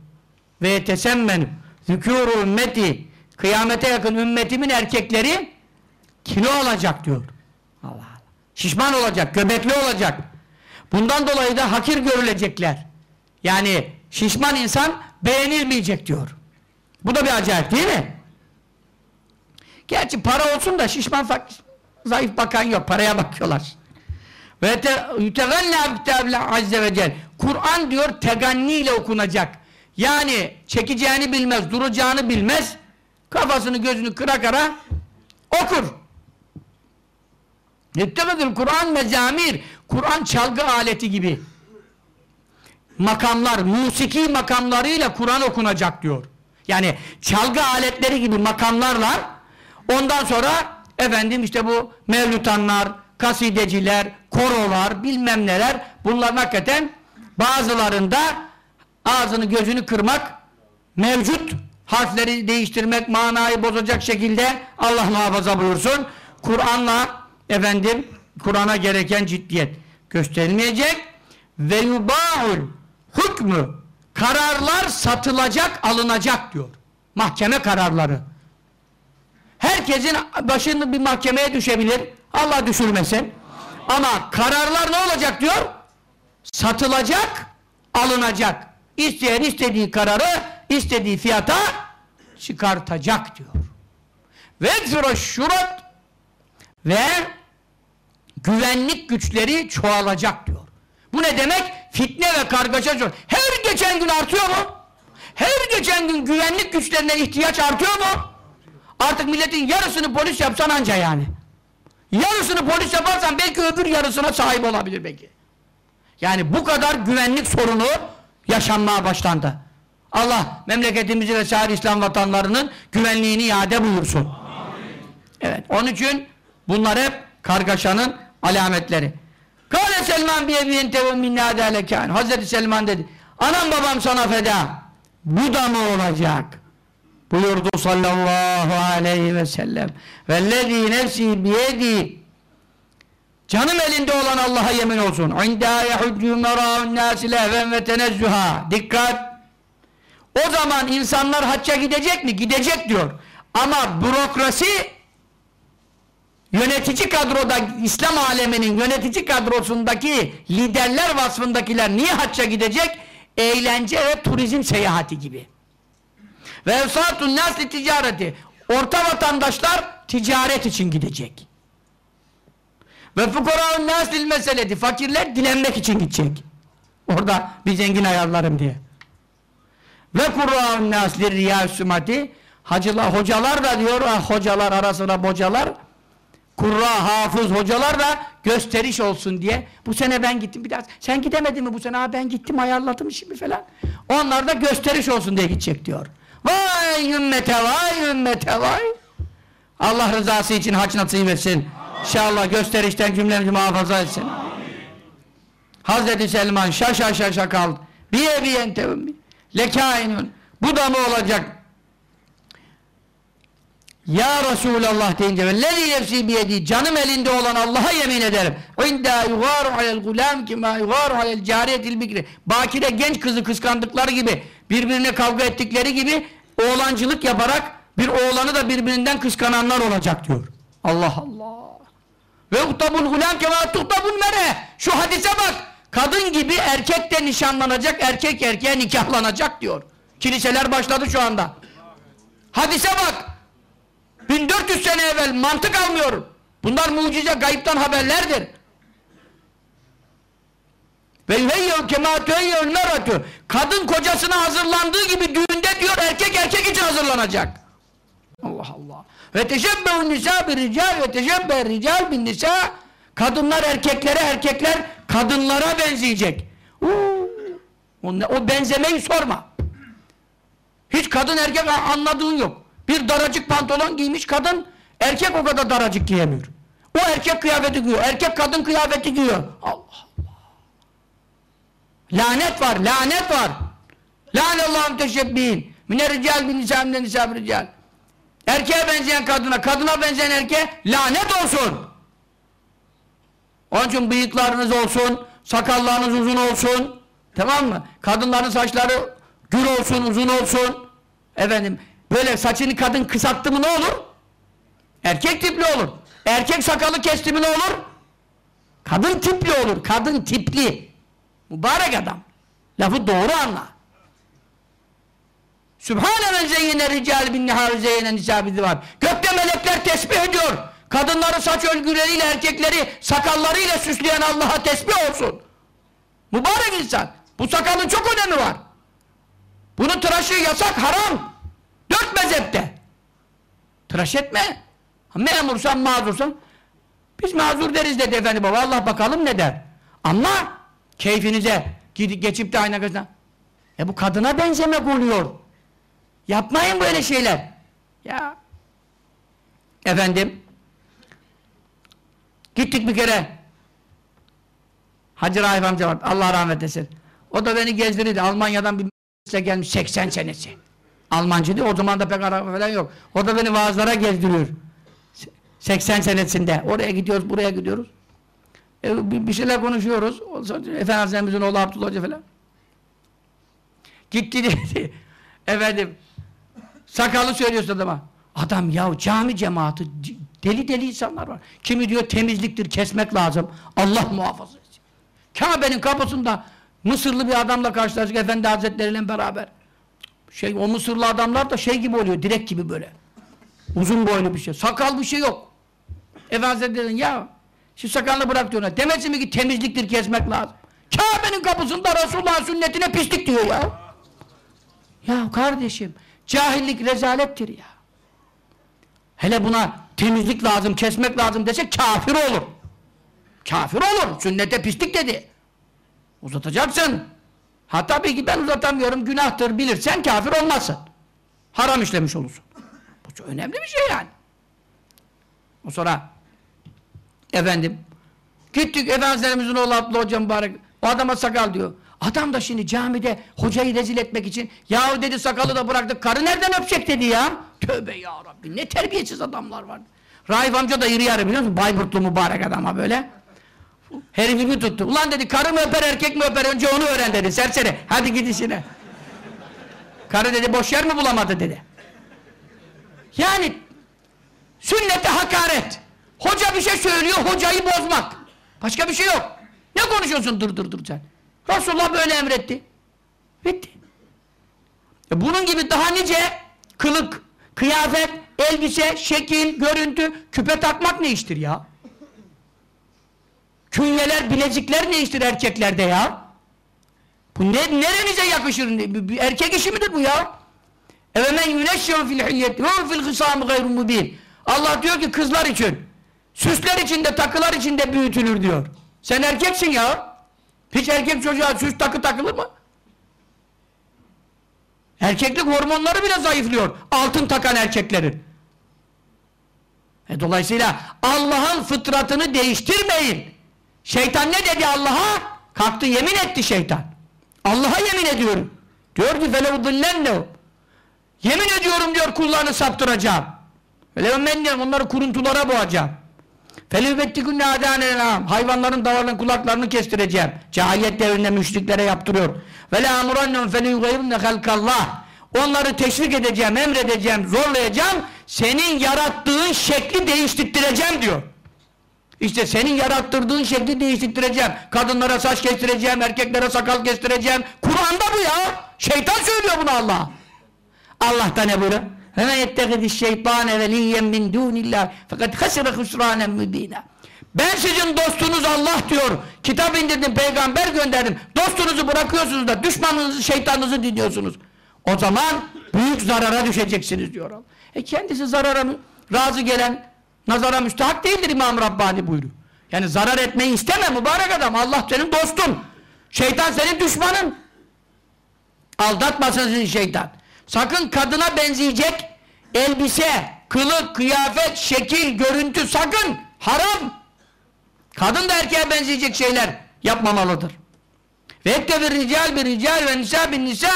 Ve yetesemmen zükûru ümmeti kıyamete yakın ümmetimin erkekleri kilo alacak diyor. Allah Allah. Şişman olacak, göbekli olacak. Bundan dolayı da hakir görülecekler. Yani şişman insan beğenilmeyecek diyor. Bu da bir acayip değil mi? Gerçi para olsun da şişman zayıf bakan yok. Paraya bakıyorlar. Ve yutegalla kitabillah azze ve cel. Kur'an diyor teganniyle okunacak. Yani çekeceğini bilmez, duracağını bilmez. Kafasını gözünü kıra kara okur. Yettegedil Kur'an mezamir. Kur'an çalgı aleti gibi. Makamlar, musiki makamlarıyla Kur'an okunacak diyor. Yani çalgı aletleri gibi makamlarla ondan sonra efendim işte bu mevlütanlar, kasideciler, korolar, bilmem neler bunların hakikaten bazılarında ağzını gözünü kırmak mevcut harfleri değiştirmek, manayı bozacak şekilde Allah muhafaza buyursun. Kur'an'la efendim Kur'an'a gereken ciddiyet gösterilmeyecek ve yubaul hükmü kararlar satılacak, alınacak diyor. Mahkeme kararları. Herkesin başını bir mahkemeye düşebilir. Allah düşürmesin. Ama kararlar ne olacak diyor? Satılacak, alınacak. İsteyen istediği kararı istediği fiyata çıkartacak diyor. Ve şurat ve güvenlik güçleri çoğalacak diyor. Bu ne demek? Fitne ve kargaşa çok. Her geçen gün artıyor mu? Her geçen gün güvenlik güçlerine ihtiyaç artıyor mu? Artık milletin yarısını polis yapsan anca yani. Yarısını polis yaparsan belki öbür yarısına sahip olabilir belki. Yani bu kadar güvenlik sorunu yaşanmaya başlandı. Allah memleketimizi ve sair İslam vatanlarının güvenliğini iade buyursun. Amin. Evet. Onun için bunlar hep kargaşanın alametleri. Kale Selman bir eviyen tevun minna lekan. Hazreti Selman dedi. Anam babam sana feda. Bu da mı olacak? Buyurdu sallallahu aleyhi ve sellem. Vellezî nefsî biyedî Canım elinde olan Allah'a yemin olsun. İndâ yehuccû merâ'un nâsi lehven ve tenezzühâ. Dikkat! O zaman insanlar hacca gidecek mi? Gidecek diyor. Ama bürokrasi yönetici kadroda İslam aleminin yönetici kadrosundaki liderler vasfındakiler niye hacca gidecek? Eğlence ve turizm seyahati gibi. Ve evsatun nasli ticareti. Orta vatandaşlar ticaret için gidecek. Ve fukara'un naslil meseleti. Fakirler dilenmek için gidecek. Orada bir zengin ayarlarım diye. Ve kurra'un naslir riyâ sümati. Hacılar, hocalar da diyor, ah, hocalar arasına bocalar. Kurra, hafız, hocalar da gösteriş olsun diye. Bu sene ben gittim bir daha. Sen gidemedin mi bu sene? Ha, ben gittim ayarladım şimdi falan. Onlar da gösteriş olsun diye gidecek diyor. Vay ümmete vay ümmete vay. Allah rızası için haç nasip etsin. İnşallah gösterişten cümlemizi muhafaza etsin. Hazreti Selman şaşa şaşa kaldı. Biye biyen tevmi. Lekainun. Bu da mı olacak? Ya Resulallah deyince ve lezi nefsi biyedi canım elinde olan Allah'a yemin ederim. İnda yugaru alel gulam kima yugaru alel cariyetil bikri. Bakire genç kızı kıskandıkları gibi birbirine kavga ettikleri gibi oğlancılık yaparak bir oğlanı da birbirinden kıskananlar olacak diyor. Allah Allah. Ve utabul gulam kema tuhtabul mere. Şu hadise bak. Kadın gibi erkek de nişanlanacak, erkek erkeğe nikahlanacak diyor. Kiliseler başladı şu anda. Hadise bak. 1400 sene evvel mantık almıyorum. Bunlar mucize gayipten haberlerdir. Ve yüheyyev kemâ tüheyyev meratü. Kadın kocasına hazırlandığı gibi düğünde diyor erkek erkek için hazırlanacak. Allah Allah. Ve teşebbehun nisa bir rical ve teşebbeh rical bin nisa. Kadınlar erkeklere, erkekler kadınlara benzeyecek. Uuu. O, benzemeyi sorma. Hiç kadın erkek anladığın yok. Bir daracık pantolon giymiş kadın, erkek o kadar daracık giyemiyor. O erkek kıyafeti giyiyor, erkek kadın kıyafeti giyiyor. Allah Allah. Lanet var, lanet var. Lanallahum teşebbihin. Mine rical bin nisa mine nisa rical. Erkeğe benzeyen kadına, kadına benzeyen erkeğe lanet olsun. Onun için bıyıklarınız olsun, sakallarınız uzun olsun. Tamam mı? Kadınların saçları gür olsun, uzun olsun. Efendim, böyle saçını kadın kısalttı mı ne olur? Erkek tipli olur. Erkek sakalı kesti mi ne olur? Kadın tipli olur, kadın tipli. Mübarek adam. Lafı doğru anla. Sübhane men zeyyine rical bin nihar zeyyine nisabizi var. Gökte melekler tesbih ediyor. Kadınları saç örgüleriyle erkekleri sakallarıyla süsleyen Allah'a tesbih olsun. Mübarek insan. Bu sakalın çok önemi var. Bunu tıraşı yasak haram. Dört mezhepte. Tıraş etme. Memursan mazursan biz mazur deriz dedi efendi baba. Allah bakalım ne der. Ama keyfinize gidip geçip de ayna gözüne e bu kadına benzemek oluyor. Yapmayın böyle şeyler. Ya. Efendim. Gittik bir kere. Hacı Raif amca var. Allah rahmet etsin. O da beni gezdirirdi. Almanya'dan bir gelmiş 80 senesi. Almancı değil. O zaman da pek araba falan yok. O da beni vaazlara gezdiriyor. Se- 80 senesinde. Oraya gidiyoruz, buraya gidiyoruz. E, bir, bir şeyler konuşuyoruz. O sonra Efendi Hazretlerimizin oğlu Abdullah Hoca falan. Gitti dedi. Efendim Sakalı söylüyorsun adama. Adam ya cami cemaati deli deli insanlar var. Kimi diyor temizliktir kesmek lazım. Allah muhafaza etsin. Kabe'nin kapısında Mısırlı bir adamla karşılaştık Efendi Hazretleriyle beraber. Şey o Mısırlı adamlar da şey gibi oluyor direk gibi böyle. Uzun boylu bir şey. Sakal bir şey yok. Efendi Hazretleri ya şu sakalını bırak diyor. ona. Demesin mi ki temizliktir kesmek lazım. Kabe'nin kapısında Resulullah'ın sünnetine pislik diyor ya. Ya kardeşim cahillik rezalettir ya. Hele buna temizlik lazım, kesmek lazım dese kafir olur. Kafir olur. Sünnete pislik dedi. Uzatacaksın. Ha tabii ki ben uzatamıyorum, günahtır bilirsen kafir olmazsın. Haram işlemiş olursun. Bu çok önemli bir şey yani. O sonra efendim gittik Efendimizin oğlu Abdullah Hoca mübarek o adama sakal diyor. Adam da şimdi camide hocayı rezil etmek için yahu dedi sakalı da bıraktık karı nereden öpecek dedi ya. Tövbe ya Rabbi ne terbiyesiz adamlar var. Raif amca da iri yarı biliyor musun? Bayburtlu mübarek adama böyle. Herifimi tuttu. Ulan dedi karı mı öper erkek mi öper önce onu öğren dedi serseri. Hadi git işine. Karı dedi boş yer mi bulamadı dedi. Yani sünnete hakaret. Hoca bir şey söylüyor hocayı bozmak. Başka bir şey yok. Ne konuşuyorsun dur dur dur sen. Resulullah böyle emretti. Bitti. E bunun gibi daha nice kılık, kıyafet, elbise, şekil, görüntü, küpe takmak ne iştir ya? Künyeler, bilezikler ne iştir erkeklerde ya? Bu ne, nerenize yakışır? Bir- erkek işi midir bu ya? Evemen yüneşşen fil hilyeti ve fil hısâmı gayrun mubin. Allah diyor ki kızlar için, süsler içinde, takılar içinde büyütülür diyor. Sen erkeksin ya. Hiç erkek çocuğa süs takı takılır mı? Erkeklik hormonları bile zayıflıyor. Altın takan erkeklerin. E dolayısıyla Allah'ın fıtratını değiştirmeyin. Şeytan ne dedi Allah'a? Kalktı yemin etti şeytan. Allah'a yemin ediyorum. Diyor ki felevdillennehum. Yemin ediyorum diyor kullarını saptıracağım. Felevmennehum onları kuruntulara boğacağım. Felevbettikünne adânenam. Hayvanların davarının kulaklarını kestireceğim. Cahiliyet devrinde müşriklere yaptırıyor. Ve la amurannehum felevgayrunne halkallah. Onları teşvik edeceğim, emredeceğim, zorlayacağım. Senin yarattığın şekli değiştirttireceğim diyor. İşte senin yarattırdığın şekli değiştireceğim. Kadınlara saç kestireceğim, erkeklere sakal kestireceğim. Kur'an'da bu ya. Şeytan söylüyor bunu Allah. Allah da ne buyuruyor? Hemen yettegidiş şeytane veliyyen min dunillah fakat hasire husranen mübina. Ben sizin dostunuz Allah diyor. Kitap indirdim, peygamber gönderdim. Dostunuzu bırakıyorsunuz da düşmanınızı, şeytanınızı dinliyorsunuz. O zaman büyük zarara düşeceksiniz diyor Allah. E kendisi zarara razı gelen nazara müstahak değildir İmam Rabbani buyuruyor. Yani zarar etmeyi isteme mübarek adam. Allah senin dostun. Şeytan senin düşmanın. Aldatmasın sizi şeytan. Sakın kadına benzeyecek elbise, kılık, kıyafet, şekil, görüntü sakın. Haram. Kadın da erkeğe benzeyecek şeyler yapmamalıdır. Ve ektevi rical bir rical ve nisa bin nisa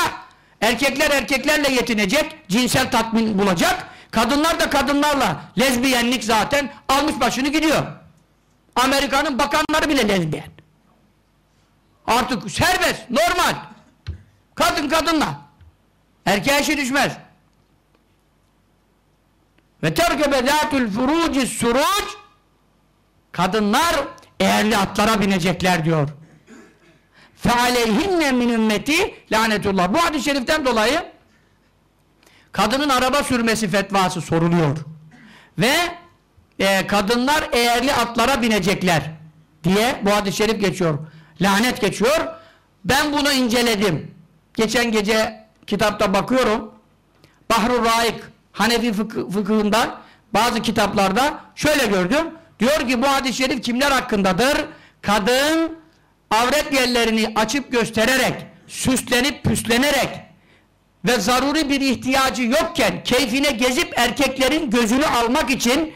erkekler erkeklerle yetinecek, cinsel tatmin bulacak. Kadınlar da kadınlarla. Lezbiyenlik zaten almış başını gidiyor. Amerika'nın bakanları bile lezbiyen. Artık serbest, normal. Kadın kadınla. Erkeğe işi düşmez. Ve terkebe zâtul furucis suruc kadınlar eğerli atlara binecekler diyor. فَعَلَيْهِنَّ min ümmeti lanetullah. Bu hadis-i şeriften dolayı kadının araba sürmesi fetvası soruluyor. Ve e, kadınlar eğerli atlara binecekler diye bu hadis-i şerif geçiyor. Lanet geçiyor. Ben bunu inceledim. Geçen gece kitapta bakıyorum. Bahru Raik Hanefi fıkı, fıkıhında bazı kitaplarda şöyle gördüm. Diyor ki bu hadis-i şerif kimler hakkındadır? Kadın avret yerlerini açıp göstererek, süslenip püslenerek ve zaruri bir ihtiyacı yokken keyfine gezip erkeklerin gözünü almak için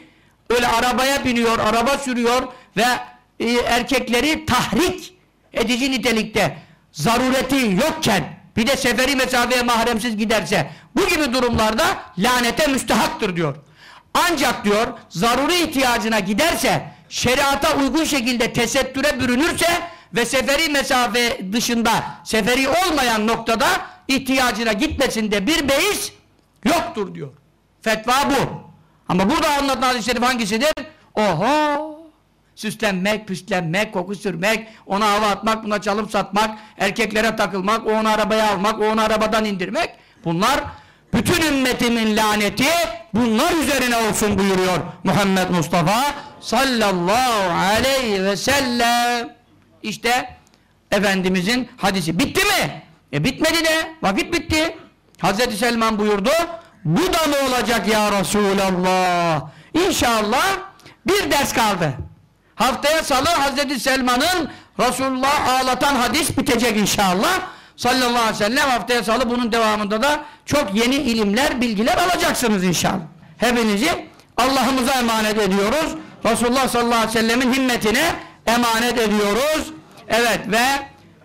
öyle arabaya biniyor, araba sürüyor ve e, erkekleri tahrik edici nitelikte zarureti yokken bir de seferi mesafeye mahremsiz giderse bu gibi durumlarda lanete müstehaktır diyor. Ancak diyor zaruri ihtiyacına giderse şeriata uygun şekilde tesettüre bürünürse ve seferi mesafe dışında seferi olmayan noktada ihtiyacına gitmesinde bir beis yoktur diyor. Fetva bu. Ama burada anlatılan hadis-i şerif hangisidir? Oho! Süslenmek, püslenmek, koku sürmek, ona hava atmak, buna çalıp satmak, erkeklere takılmak, o onu arabaya almak, o onu arabadan indirmek. Bunlar bütün ümmetimin laneti bunlar üzerine olsun buyuruyor Muhammed Mustafa sallallahu aleyhi ve sellem. İşte Efendimizin hadisi. Bitti mi? E bitmedi de. Vakit bitti. Hazreti Selman buyurdu. Bu da mı olacak ya Resulallah? İnşallah bir ders kaldı. Haftaya salı Hazreti Selman'ın Resulullah ağlatan hadis bitecek inşallah. Sallallahu aleyhi ve sellem haftaya salı bunun devamında da çok yeni ilimler, bilgiler alacaksınız inşallah. Hepinizi Allah'ımıza emanet ediyoruz. Resulullah sallallahu aleyhi ve sellemin himmetine emanet ediyoruz. Evet ve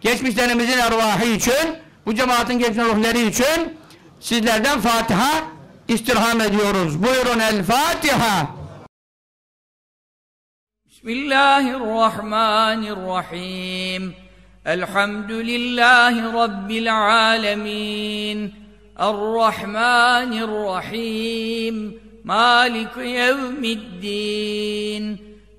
geçmişlerimizin ervahı için, bu cemaatin geçmiş ruhları için sizlerden Fatiha istirham ediyoruz. Buyurun El Fatiha. Bismillahirrahmanirrahim. Elhamdülillahi Rabbil alemin. Errahmanirrahim. Malik yevmiddin.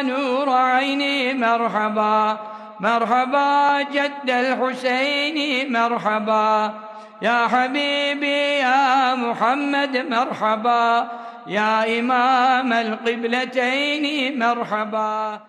يا نور عيني مرحبا مرحبا جد الحسين مرحبا. يا حبيبي يا محمد مرحبا. يا إمام القبلتين مرحبا.